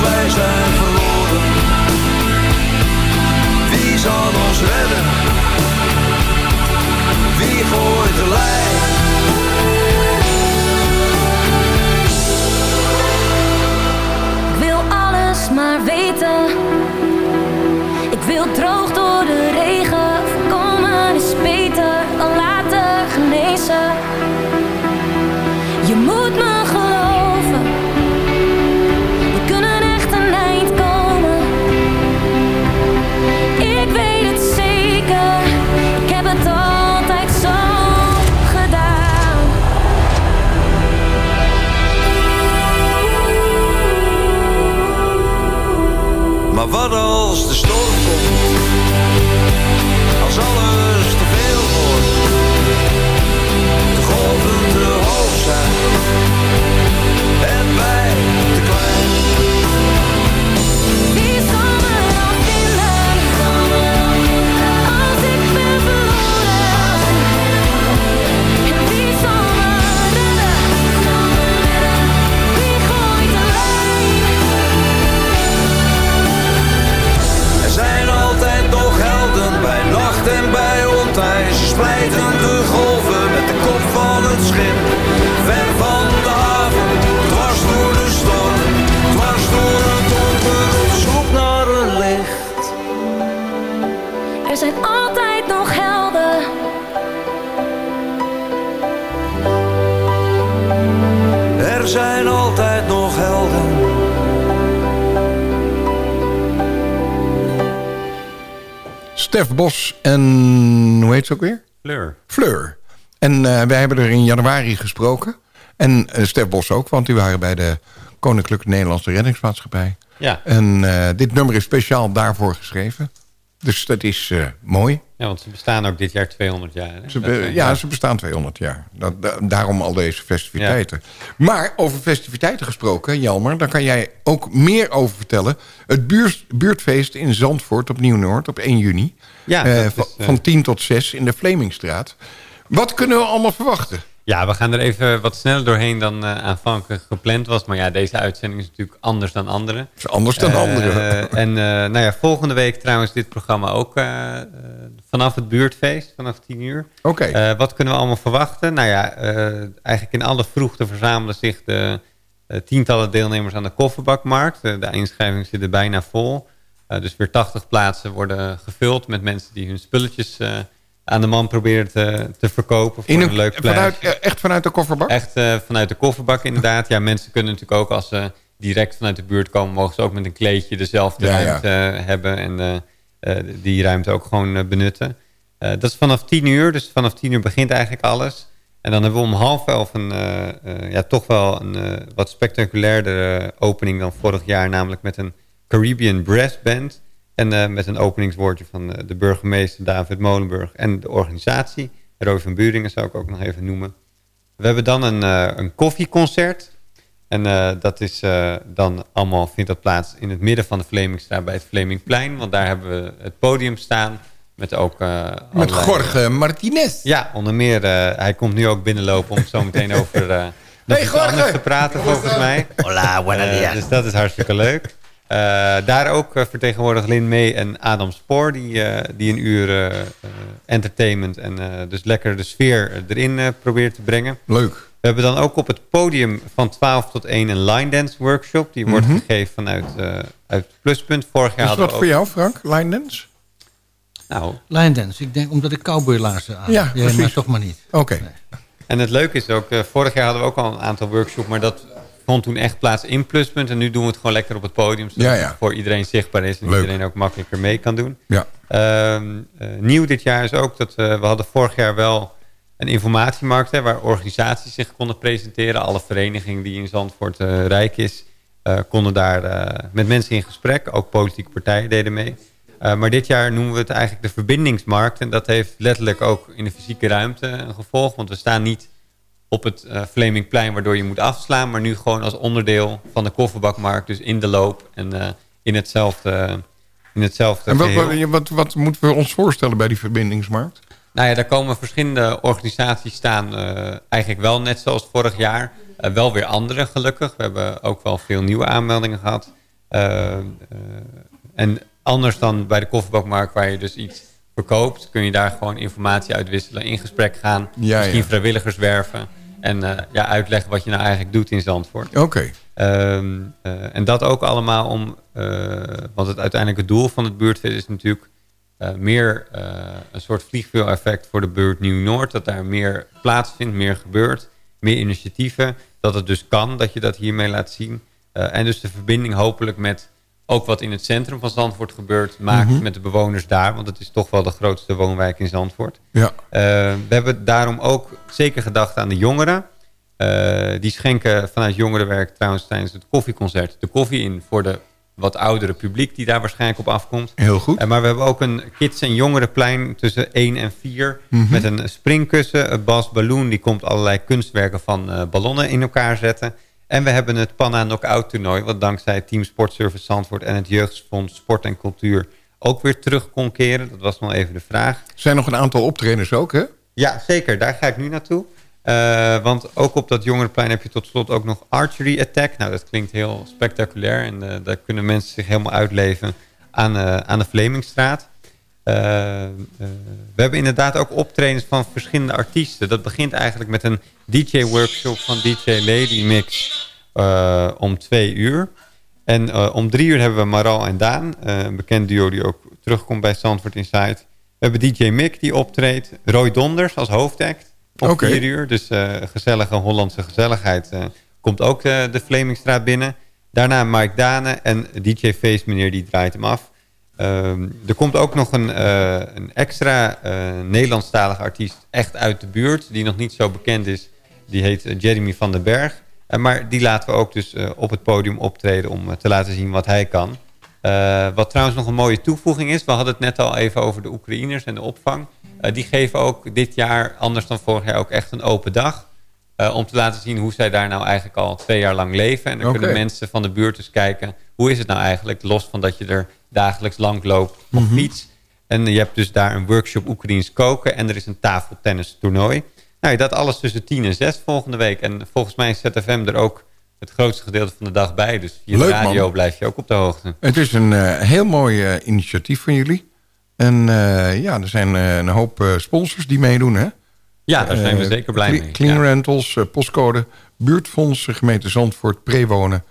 wij
zijn verloren. Wie zal ons redden? Wie gooit de lijn?
Ik wil alles maar weten. Ik wil dromen wat als de
Stef Bos en hoe heet ze ook weer?
Fleur.
Fleur. En eh, wij hebben er in januari gesproken. En eh, Stef Bos ook, want die waren bij de Koninklijke Nederlandse Reddingsmaatschappij.
Ja.
En eh, dit nummer is speciaal daarvoor geschreven. Dus dat is mooi.
Ja, want ze bestaan ook dit jaar 200 jaar. Hè?
Ze ja, ze bestaan 200 jaar. Dat, da- daarom al deze festiviteiten. Maar over festiviteiten gesproken, Jelmer... daar kan jij ook meer over vertellen. Het buurt, buurtfeest in Zandvoort op Nieuw-Noord op 1 juni.
Ja,
Eh, van,
is, eh,
van 10 tot 6 in de Vlemingstraat. Wat kunnen we allemaal verwachten?
Ja, we gaan er even wat sneller doorheen dan eh, aanvankelijk gepland was. Maar ja, deze uitzending is natuurlijk anders dan andere.
is anders dan
Eh,
andere.
En eh, nou ja, volgende week trouwens dit programma ook vanaf het buurtfeest, vanaf 10 uur.
Oké.
Eh, wat kunnen we allemaal verwachten? Nou ja, eh, eigenlijk in alle vroegte verzamelen zich de eh, tientallen deelnemers aan de kofferbakmarkt. De inschrijving zit er bijna vol. Eh, dus weer 80 plaatsen worden gevuld met mensen die hun spulletjes eh, aan de man proberen te, te verkopen. Voor
In
een,
een-
leuk prijs.
eh, echt vanuit de kofferbak?
Echt vanuit de kofferbak inderdaad. Ja, mensen kunnen natuurlijk ook als ze direct vanuit de buurt komen... mogen ze ook met een kleedje dezelfde
Ja,
ruimte hebben... en die ruimte ook gewoon benutten. Dat is vanaf 10 uur, dus vanaf 10 uur begint eigenlijk alles. En dan hebben we om half elf een, ja, toch wel een wat spectaculairder opening dan vorig jaar... namelijk met een Caribbean Brass Band... En eh, met een openingswoordje van eh, de burgemeester David Molenburg en de organisatie. Roy van Buringen zou ik ook nog even noemen. We hebben dan een, eh, een koffieconcert. En eh, dat is eh, dan allemaal, vindt dat plaats in het midden van de Vlemingstraat bij het Vlemingplein. Want daar hebben we het podium staan. Met ook eh,
Met
allerlei-
Jorge Martinez.
Ja, onder meer. eh, hij komt nu ook binnenlopen om zo meteen over eh nog
Hey,
iets
Jorge!
anders te praten volgens mij.
Hola, buenos días.
dus dat is hartstikke leuk. Eh, daar ook uh, vertegenwoordigt Lin May en Adam Spoor... die, uh, die een uur uh, entertainment en uh, dus lekker de sfeer erin uh, proberen te brengen.
Leuk.
We hebben dan ook op het podium van 12 tot 1 een line dance workshop. Die wordt
Mhm.
gegeven vanuit uh, uit Pluspunt. Vorig jaar
Is dat voor
ook-
jou, Frank? Line dance?
Nou,
Line dance. Ik denk omdat ik cowboylaarzen aan
Ja,
heb.
precies.
maar toch maar niet.
Oké.
En het leuke is ook, eh, vorig jaar hadden we ook al een aantal workshops, maar dat vond toen echt plaats in Pluspunt. En nu doen we het gewoon lekker op het podium, zodat
Ja, ja.
het voor iedereen zichtbaar is en
Leuk.
iedereen ook makkelijker mee kan doen.
Ja.
Ehm, eh, nieuw dit jaar is ook dat eh, we hadden vorig jaar wel een informatiemarkt hè, waar organisaties zich konden presenteren. Alle verenigingen die in Zandvoort eh, rijk is, konden daar met mensen in gesprek. Ook politieke partijen deden mee. Maar dit jaar noemen we het eigenlijk de verbindingsmarkt. En dat heeft letterlijk ook in de fysieke ruimte een gevolg. Want we staan niet op het eh Flemingplein waardoor je moet afslaan. Maar nu gewoon als onderdeel van de kofferbakmarkt. Dus in de loop en eh, in hetzelfde, in hetzelfde
En wat,
geheel.
wat, wat, wat moeten we ons voorstellen bij die verbindingsmarkt?
Nou ja, daar komen verschillende organisaties staan. eh, eigenlijk wel net zoals vorig jaar. Wel weer andere gelukkig. We hebben ook wel veel nieuwe aanmeldingen gehad. Eh, eh, en anders dan bij de kofferbakmarkt waar je dus iets verkoopt... kun je daar gewoon informatie uitwisselen, in gesprek gaan.
Ja,
misschien
ja.
vrijwilligers werven. En eh, ja, uitleggen wat je nou eigenlijk doet in Zandvoort.
Oké.
Ehm, eh, en dat ook allemaal om, eh, want het uiteindelijke doel van het buurtfeest is natuurlijk meer een soort vliegwiel-effect voor de buurt Nieuw-Noord. Dat daar meer plaatsvindt, meer gebeurt, meer initiatieven. Dat het dus kan, dat je dat hiermee laat zien. En dus de verbinding hopelijk met ook wat in het centrum van Zandvoort gebeurt, maakt
Mhm.
met de bewoners daar. Want het is toch wel de grootste woonwijk in Zandvoort.
Ja.
Eh, we hebben daarom ook zeker gedacht aan de jongeren. Eh, die schenken vanuit jongerenwerk trouwens tijdens het koffieconcert de koffie in voor de wat oudere publiek die daar waarschijnlijk op afkomt.
Heel goed.
Eh, maar we hebben ook een kids- en jongerenplein tussen 1 en 4.
Mhm.
Met een springkussen. Een Bas Balloon die komt allerlei kunstwerken van ballonnen in elkaar zetten. En we hebben het Panna Knockout toernooi. Wat dankzij Team Sportservice Zandvoort en het Jeugdfonds Sport en Cultuur ook weer terug kon keren. Dat was nog even de vraag.
Er zijn nog een aantal optredens ook, hè?
Ja, zeker. Daar ga ik nu naartoe. Eh, want ook op dat jongerenplein heb je tot slot ook nog Archery Attack. Nou, dat klinkt heel spectaculair. En eh, daar kunnen mensen zich helemaal uitleven aan, eh, aan de Vlemingstraat. We hebben inderdaad ook optredens van verschillende artiesten. Dat begint eigenlijk met een DJ-workshop van DJ Lady Mix eh, om twee uur. En eh, om drie uur hebben we Maral en Daan, eh, een bekend duo die ook terugkomt bij Zandvoort Inside. We hebben DJ Mick die optreedt, Roy Donders als hoofdact om vier uur. Dus gezellige Hollandse gezelligheid komt ook de Vlemingstraat binnen. Daarna Mike Dane en DJ Face meneer die draait hem af. Ehm, er komt ook nog een, een extra eh Nederlandstalige artiest echt uit de buurt... die nog niet zo bekend is. Die heet eh, Jeremy van den Berg. Eh, maar die laten we ook dus eh, op het podium optreden... om te laten zien wat hij kan. Wat trouwens nog een mooie toevoeging is... we hadden het net al even over de Oekraïners en de opvang. Die geven ook dit jaar, anders dan vorig jaar... ook echt een open dag... om te laten zien hoe zij daar nou eigenlijk al twee jaar lang leven. En dan kunnen mensen van de buurt dus kijken... hoe is het nou eigenlijk, los van dat je er dagelijks lang loopt op
Mhm.
fiets. En je hebt dus daar een workshop Oekraïens koken... en er is een tafeltennis toernooi. Nou, dat alles tussen 10 en 6 volgende week. En volgens mij is ZFM er ook het grootste gedeelte van de dag bij. Dus via
Leuk,
de radio
man.
blijf je ook op de hoogte.
Het is een eh, heel mooi eh, initiatief van jullie. En eh, ja, er zijn een hoop sponsors die meedoen, hè?
Ja, daar zijn we zeker blij mee.
Clean
Ja.
Rentals, Postcode, Buurtfonds, gemeente Zandvoort, Prewonen.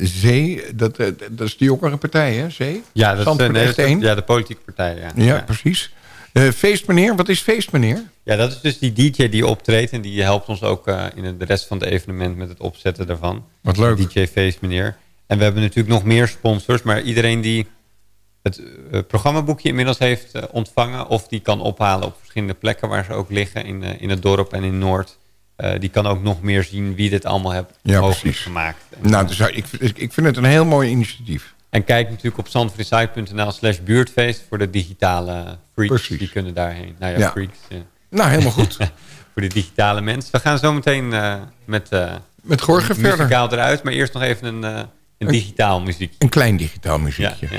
Zee, dat, dat is die ook nog een partij, hè? Zee?
Ja, dat is,
één?
ja, de politieke partij. Ja.
Ja, precies. Eh, feestmeneer, wat is feestmeneer?
Ja, dat is dus die DJ die optreedt. En die helpt ons ook eh, in de rest van het evenement met het opzetten daarvan.
Wat leuk.
DJ Feest, meneer. En we hebben natuurlijk nog meer sponsors. Maar iedereen die het eh, programmaboekje inmiddels heeft ontvangen... of die kan ophalen op verschillende plekken waar ze ook liggen... in, in het dorp en in Noord... die kan ook nog meer zien wie dit allemaal heeft
Ja,
mogelijk
precies.
gemaakt. En,
Nou, dus, ik, ik vind het een heel mooi initiatief.
En kijk natuurlijk op zandvoortsite.nl slash buurtfeest... voor de digitale freaks. Die kunnen daarheen. Nou ja,
Ja.
freaks. ja.
Nou, helemaal goed.
voor de digitale mensen. We gaan zo meteen eh, met, eh
Met
een
verder.
muzikaal eruit. Maar eerst nog even een, eh, een digitaal muziek.
Een klein digitaal muziekje.
Ja,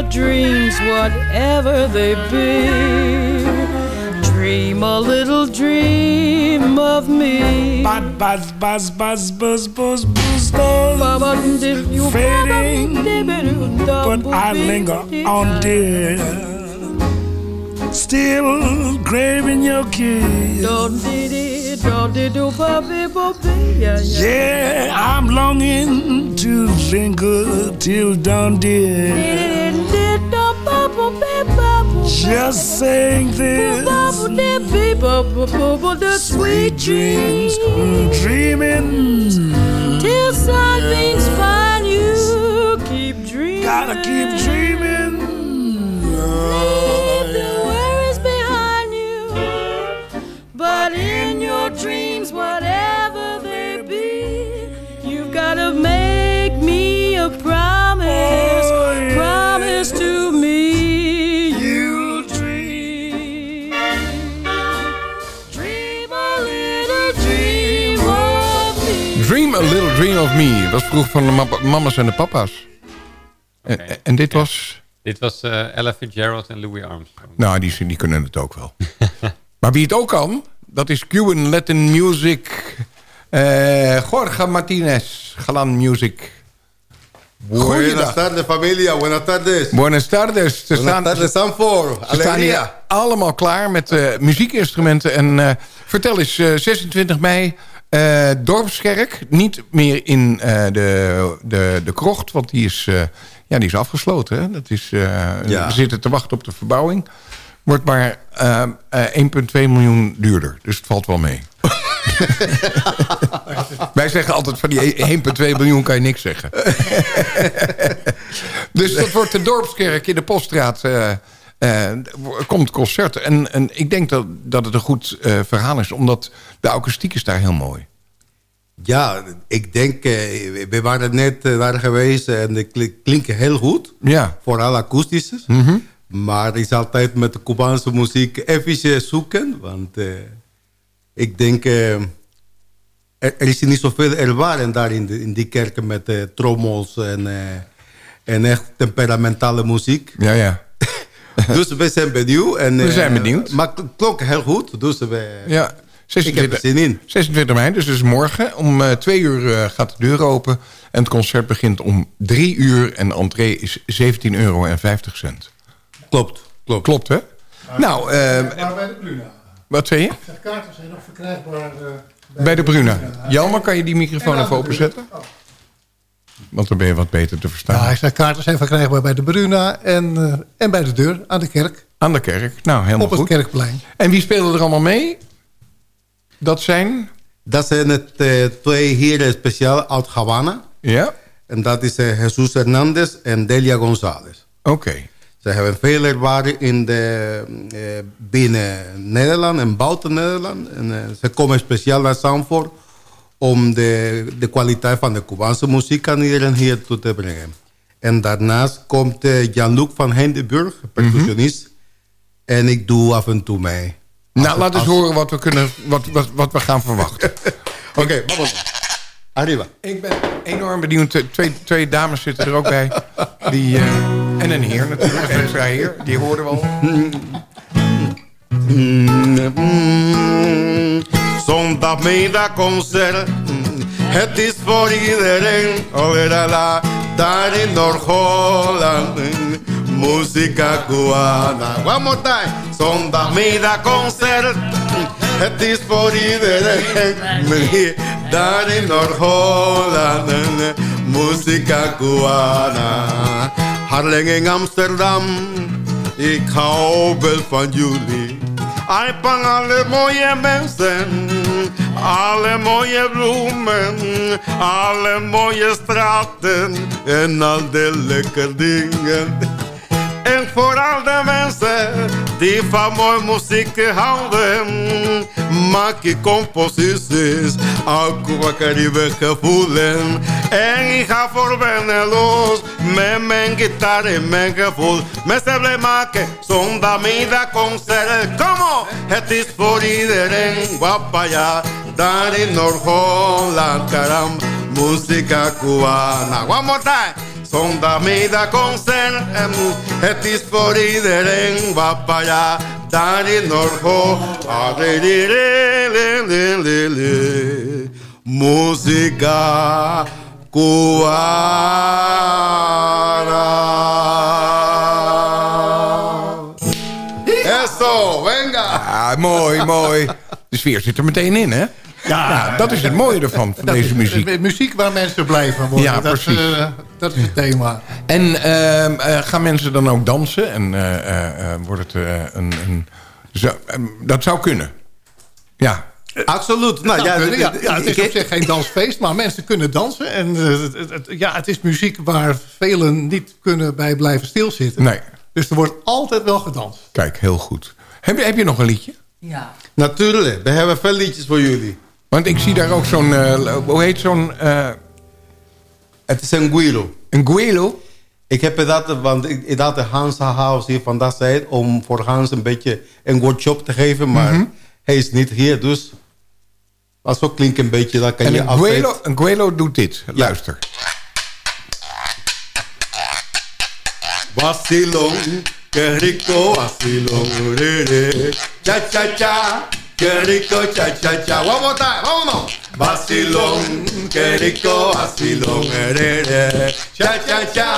your dreams, whatever they be, dream a little dream of me.
Buzz, buzz, buzz, buzz, buzz, buzz, buzz, stars fading, but I linger on, dear. Still craving your kiss. Yeah, I'm longing to linger till dawn, dear. Just saying this.
Sweet
dreams, dreaming.
Till sunbeams find you, keep dreaming.
Gotta keep dreaming.
Dreams, whatever they be, you've gotta make me a promise. Promise to me you'll dream. Dream a little dream of me.
Dream a Little Dream of Me. Dat was vroeg van de ma- mama's en de papa's. En, en dit was...
Dit was eh, Ella Fitzgerald en Louis Armstrong.
Nou, die, die kunnen het ook wel. maar wie het ook kan, dat is Cuban Latin Music. Eh Jorge Martinez, Galan Music.
Buenas tardes, familia. Buenas tardes.
Buenas tardes. Ze
Buenas
staan,
tardes,
staan hier allemaal klaar met eh, muziekinstrumenten. En eh, vertel eens, eh, 26 mei, Dorpskerk. Niet meer in de, de, de krocht, want die is, ja, die is afgesloten. Hè? Dat is,
Ja.
We zitten te wachten op de verbouwing. Wordt maar eh, eh, 1,2 miljoen duurder. Dus het valt wel mee. Wij zeggen altijd van die 1,2 miljoen kan je niks zeggen. dus dat wordt de Dorpskerk in de Poststraat. eh eh, komt concert. En, en ik denk dat, dat het een goed eh, verhaal is. Omdat de akoestiek is daar heel mooi.
Ja, ik denk, eh, we waren net eh, daar geweest en het kli- klinkt heel goed.
Ja.
Vooral akoestisch.
Mhm.
Maar het is altijd met de Cubaanse muziek even zoeken. Want eh, ik denk, eh, er, er is niet zoveel ervaren daar in, de, in die kerken met eh, trommels en, en echt temperamentale muziek.
Ja, ja.
dus we zijn benieuwd. En,
We zijn benieuwd.
Maar het klonk heel goed. Dus we,
Ja,
ik heb er zin in.
26 mei, dus, dus morgen. Om eh, twee uur gaat de deur open. En het concert begint om drie uur. En de entree is 17,50 euro.
Klopt, klopt.
Klopt, hè? Nou, eh,
Maar bij de Bruna.
wat zei je?
De kaarten zijn nog verkrijgbaar eh,
Bij de Bruna. Jelmer, kan je die microfoon even
de
openzetten? Want dan ben je wat beter te verstaan.
Ja, hij zei kaarten zijn verkrijgbaar bij de Bruna en, eh, en bij de deur aan de kerk.
Aan de kerk. Nou, helemaal
Op het
goed.
kerkplein.
En wie spelen er allemaal mee? Dat zijn...
Dat zijn het eh, twee heren speciaal uit Havana.
Ja.
En dat is eh, Jesus Hernandez en Delia González.
Oké.
Ze hebben veel ervaring in de, eh, binnen Nederland en buiten Nederland. En, eh, ze komen speciaal naar Zandvoort om de, de kwaliteit van de Cubaanse muziek aan iedereen hier toe te brengen. En daarnaast komt eh, Jan-Luc van Hindenburg, percussionist. En ik doe af en toe mee.
Nou, laat eens horen wat we, kunnen, wat, wat, wat we gaan verwachten.
Oké, vamos. Arriba.
Ik ben enorm benieuwd. Eh, Twee, twee dames zitten er ook bij. Die, eh, en een heer natuurlijk. Een extra heer. Die hoorden we al.
Zondagmiddag concert. Het is voor iedereen. Oh, la, la, daar in Noord-Holland. Muzika cubana. One more time. Zondagmiddag concert. Het is voor iedereen. Daar in Noord-Holland. Cubana. Harlingen in Amsterdam. Ik hou wel van jullie. Hij van alle mooie mensen, alle mooie bloemen, alle mooie straten en al de lekker dingen. En voor al de mensen die van mooie muziek houden, maak ik composities uit Cuba Caribe gevoelen. En ik ga voor wennen los met mijn gitaar en mijn gevoel. Met z'n blij maken. Kom op, het is voor iedereen. Wapaya, daar in Noord-Holland, karam, muzika cubana. One more time. Zondagmiddag concert en het is voor iedereen. Wapaya, daar in Noord-Holland. Muzika cubana. Eso, venga.
Ah, mooi, mooi. De sfeer zit er meteen in, hè? Ja, dat is het mooie ervan, van
Dat
deze
is,
muziek.
Muziek waar mensen blij van worden.
Ja,
dat, is,
precies.
eh, dat is het thema.
En ehm, eh, gaan mensen dan ook dansen? En eh, wordt het eh, een... een zo- ehm, dat zou kunnen. Ja.
Absoluut.
Nou,
Nou, ja,
ja, ja, het is op zich geen dansfeest, maar mensen kunnen dansen. En het, het- het- ja, het is muziek waar velen niet kunnen bij blijven stilzitten.
Nee.
Dus er wordt altijd wel gedanst.
Kijk, heel goed. Heb, je- heb je nog een liedje?
Ja.
Natuurlijk, we hebben veel liedjes voor jullie.
Want ik zie daar ook zo'n... eh, hoe heet zo'n... eh,
Het is een guilo.
Een guilo?
Ik heb dat, want ik, had de Hans House hier vandaag zei om voor Hans een beetje een workshop te geven, maar
Mhm.
hij is niet hier, dus als zo klinkt een beetje, dan kan
en
je
een
afweten.
guelo, een guelo doet dit. Luister.
Vacilón, qué rico vacilón, cha cha cha, qué rico cha cha cha. One more time, vámonos. Vacilón, qué rico vacilón, re, re. cha cha cha,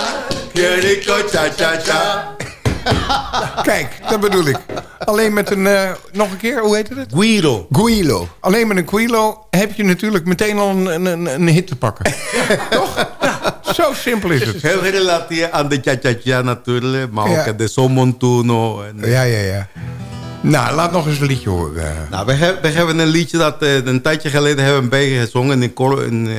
qué rico cha cha cha.
Kijk, dat bedoel ik. Alleen met een... eh, nog een keer, hoe heet het?
Guilo.
Guilo. Alleen met een guilo heb je natuurlijk meteen al een, een, een hit te pakken. Toch? Ja, zo simpel is het.
Heel gerelateerd aan de cha cha cha natuurlijk, maar
Ja.
ook de Somontuno. En,
Ja, ja, ja. Nou, laat nog eens een liedje horen.
Nou, we, hebben, we hebben een liedje dat eh, een tijdje geleden hebben we bijgezongen in, in, eh,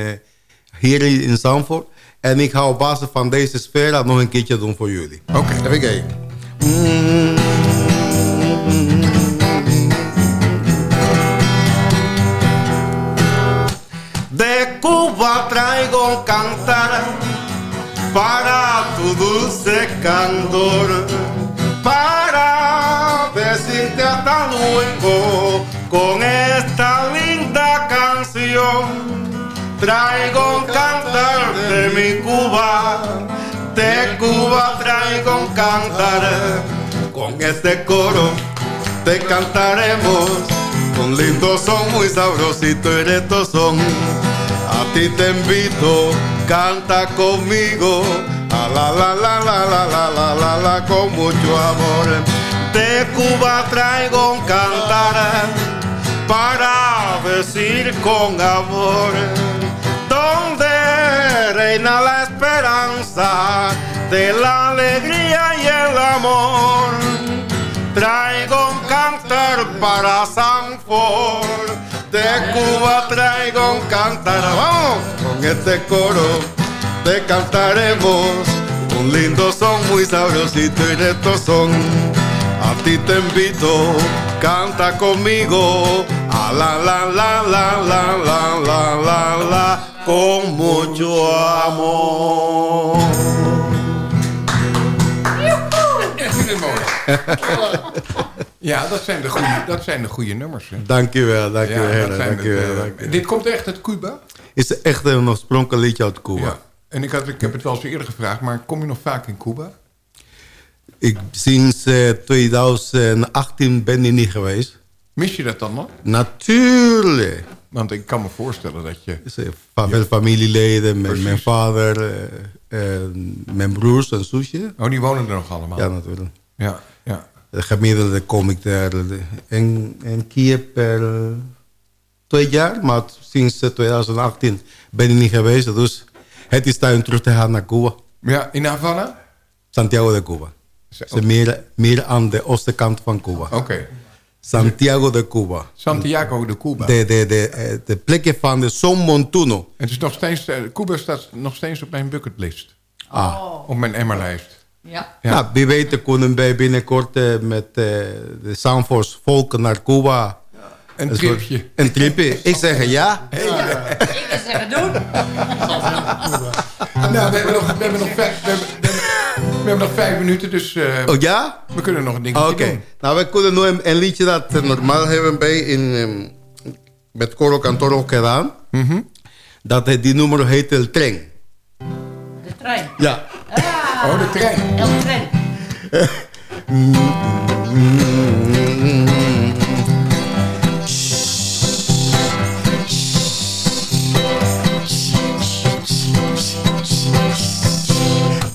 hier in Zandvoort. En ik ga op basis van deze sfeer dat nog een keertje doen voor jullie.
Oké.
Even kijken. De Cuba traigo cantar para tu dulce candor, para decirte hasta luego con esta linda canción. Traigo un cantar de mi Cuba, de Cuba traigo un cantar. Con este coro te cantaremos, con lindo son, muy sabrosito y retos son. A ti te invito, canta conmigo, a la la la la la la la la la con mucho amor. De Cuba traigo un cantar para decir con amor donde reina la esperanza de la alegría y el amor. Traigo un cantar para Sanford, de Cuba traigo un cantar. Vamos, con este coro te cantaremos un lindo son muy sabrosito y reto son. A ti te invito, canta conmigo, a la la la la la la la la la, con mucho amor.
Ja, dat zijn de goede, dat zijn de goede nummers. Hè.
Dankjewel, dankjewel.
Ja,
heren,
eh,
dankjewel.
dit komt echt uit Cuba?
Is echt een oorspronkelijk liedje uit Cuba.
Ja. En ik, had, ik heb het wel eens eerder gevraagd, maar kom je nog vaak in Cuba?
Ik, sinds eh, 2018 ben ik niet geweest.
Mis je dat dan nog?
Natuurlijk.
Want ik kan me voorstellen dat je...
Van veel familieleden, met mijn vader, eh, eh, mijn broers en zusje.
Oh, die wonen er nog allemaal?
Ja, natuurlijk.
Ja, ja.
De gemiddelde kom ik daar een, een keer per twee jaar. Maar sinds eh, 2018 ben ik niet geweest. Dus het is tijd om terug te gaan naar Cuba.
Ja, in Havana?
Santiago de Cuba. Ze meer, meer aan de oostenkant van Cuba.
Oké.
Santiago de Cuba.
Santiago de Cuba.
De, de, de, eh, de plekje van de Son Montuno.
Het is nog steeds, eh, Cuba staat nog steeds op mijn bucketlist.
Ah.
Op mijn emmerlijst.
Ja.
Ja.
Nou, wie weet kunnen wij binnenkort eh, met eh, de Sanfors volk naar Cuba.
Een
soort-
tripje.
Een tripje. Ik zeg ja.
Ik wil zeggen doen.
Nou, we hebben nog, we hebben nog, vijf, we hebben, we hebben, we hebben nog vijf minuten, dus eh,
Oh ja?
we kunnen nog een dingetje
Oké.
doen.
Nou, we kunnen nu een, een liedje dat we normaal hebben bij in, ehm, met Coro Cantoro gedaan.
Mhm.
Dat eh, die nummer heet El Tren.
De trein.
Ja.
Oh, de trein.
El tren.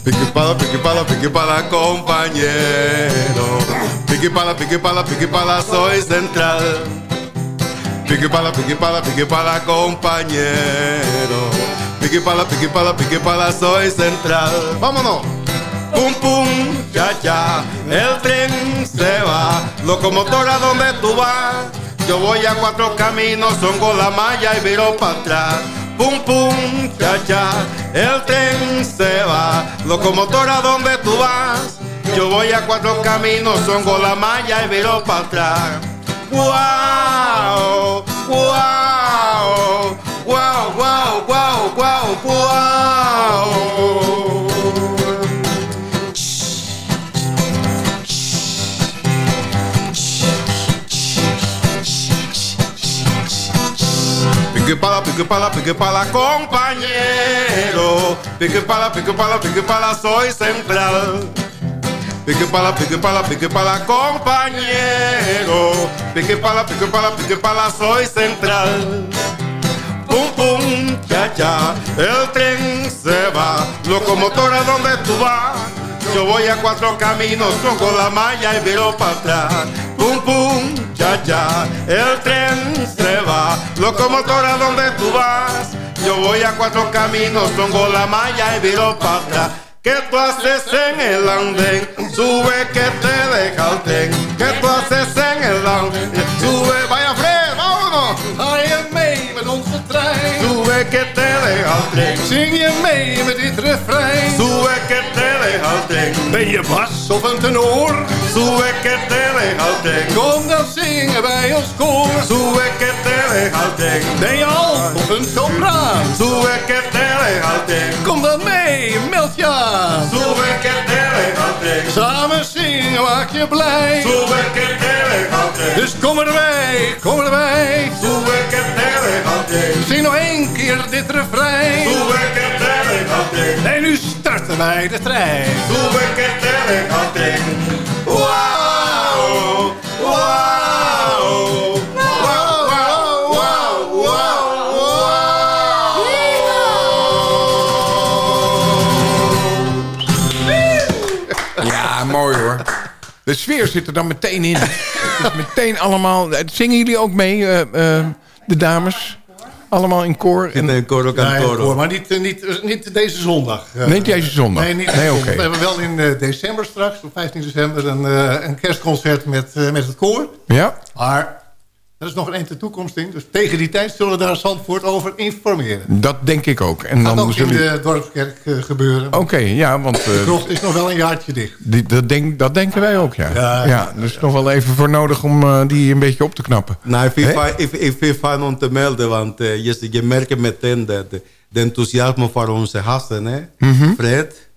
Pique pala, pique pala, pique pala, compañero. Pique pala, pique pala, pique pala, soy central. Pique pala, pique pala, pique pala, compañero. Pique pala, pique pala, pique pala, soy central. Vámonos. Pum pum, cha cha, el tren se va. Locomotora, ¿dónde tú vas? Yo voy a cuatro caminos, son la malla y viro para atrás. Pum pum, cha cha, el tren se va. Locomotora, ¿dónde tú vas? Yo voy a cuatro caminos, son la malla y viro para atrás. Wow, wow, wow, wow, wow, wow, wow. Pique pala, pique pala, compañero. Pique pala, pique pala, pique pala, soy central. Pique pala, pique pala, pique pala, compañero. Pique pala, pique pala, pique pala, soy central. Pum pum, cha cha, el tren se va. Locomotora, ¿dónde tú vas? Yo voy a cuatro caminos, con la malla y viro para atrás. Pum pum, cha cha, el tren se va. Locomotora, ¿dónde tú vas? Yo voy a cuatro caminos, pongo la malla y viro para atrás. ¿Qué tú haces en el andén? Sube que te deja el tren. ¿Qué tú haces en el andén? Sube, vaya Fred, vámonos.
Ga je mee met onze trein?
Sube que te deja el tren.
Zing je mee met dit refrein?
Sube que te el tren.
Ben je bas of een tenor?
Sube que te deja el tren.
Kom dan zingen bij ons koor.
Sube que te deja el tren.
Ben je alt of een sopraan?
Sube que te deja el tren.
Kom dan mee, meld je aan.
Que te deja el tren.
Samen zingen maak je blij.
Sube que te deja el tren.
Dus kom erbij, kom erbij.
Sube que te deja el tren.
Zing nog één keer dit refrein.
Sube que te
En nu starten wij de trein.
El tren. Wow, wow, wow, wow, wow,
Ja, mooi hoor. De sfeer zit er dan meteen in. Het is meteen allemaal... Zingen jullie ook mee, eh, eh, de dames? Allemaal in koor? En,
In Coro
Ja, ja,
Cantoro.
hoor, maar niet, eh, niet, eh, niet deze zondag. Eh,
Niet deze zondag?
Nee, niet
Nee.
We hebben wel in eh, december straks, op 15 december, een, eh, een kerstconcert met, eh, met het koor.
Ja?
Maar er is nog een eind de toekomst in. Dus tegen die tijd zullen we daar Zandvoort over informeren.
Dat denk ik ook. En
Dat
dan
ook in de Dorpskerk eh, gebeuren.
Oké, ja, want... eh,
De krocht is nog wel een jaartje dicht.
die, dat, denk, dat denken wij ook, ja. Ja,
Ja.
er is nog wel even voor nodig om eh, die een beetje op te knappen.
Nou, ik vind, fijn, ik, ik vind fijn om te melden, want eh, je, je merkt meteen de, de, de enthousiasme van onze gasten. Hè?
Mhm.
Fred,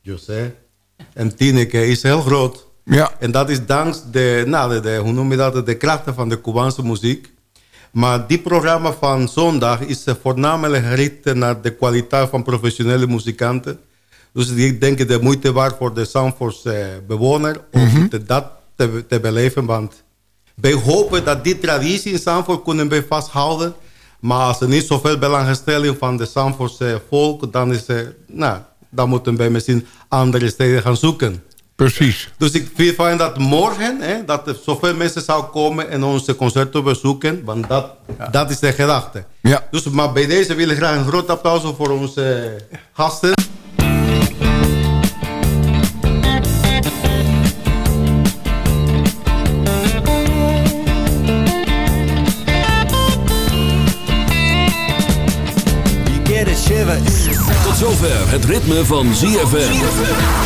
José en Tineke is heel groot.
Ja.
En dat is dankzij de, nou, de, de, hoe noem je dat, de krachten van de Cubaanse muziek. Maar die programma van zondag is eh, voornamelijk gericht naar de kwaliteit van professionele muzikanten. Dus ik denk de moeite waard voor de Zandvoortse eh, bewoner om te- dat te, te beleven. Want wij hopen dat die traditie in Zandvoort kunnen wij vasthouden. Maar als er niet zoveel belangstelling van de Zandvoortse volk, dan, is, nou, dan moeten wij misschien andere steden gaan zoeken.
Precies.
Dus ik vind het fijn dat morgen, hè, dat er zoveel mensen zou komen en onze concerten bezoeken. Want dat, dat is de gedachte.
Ja.
Dus, maar bij deze wil ik graag een groot applaus voor onze gasten.
Tot zover het ritme van ZFM.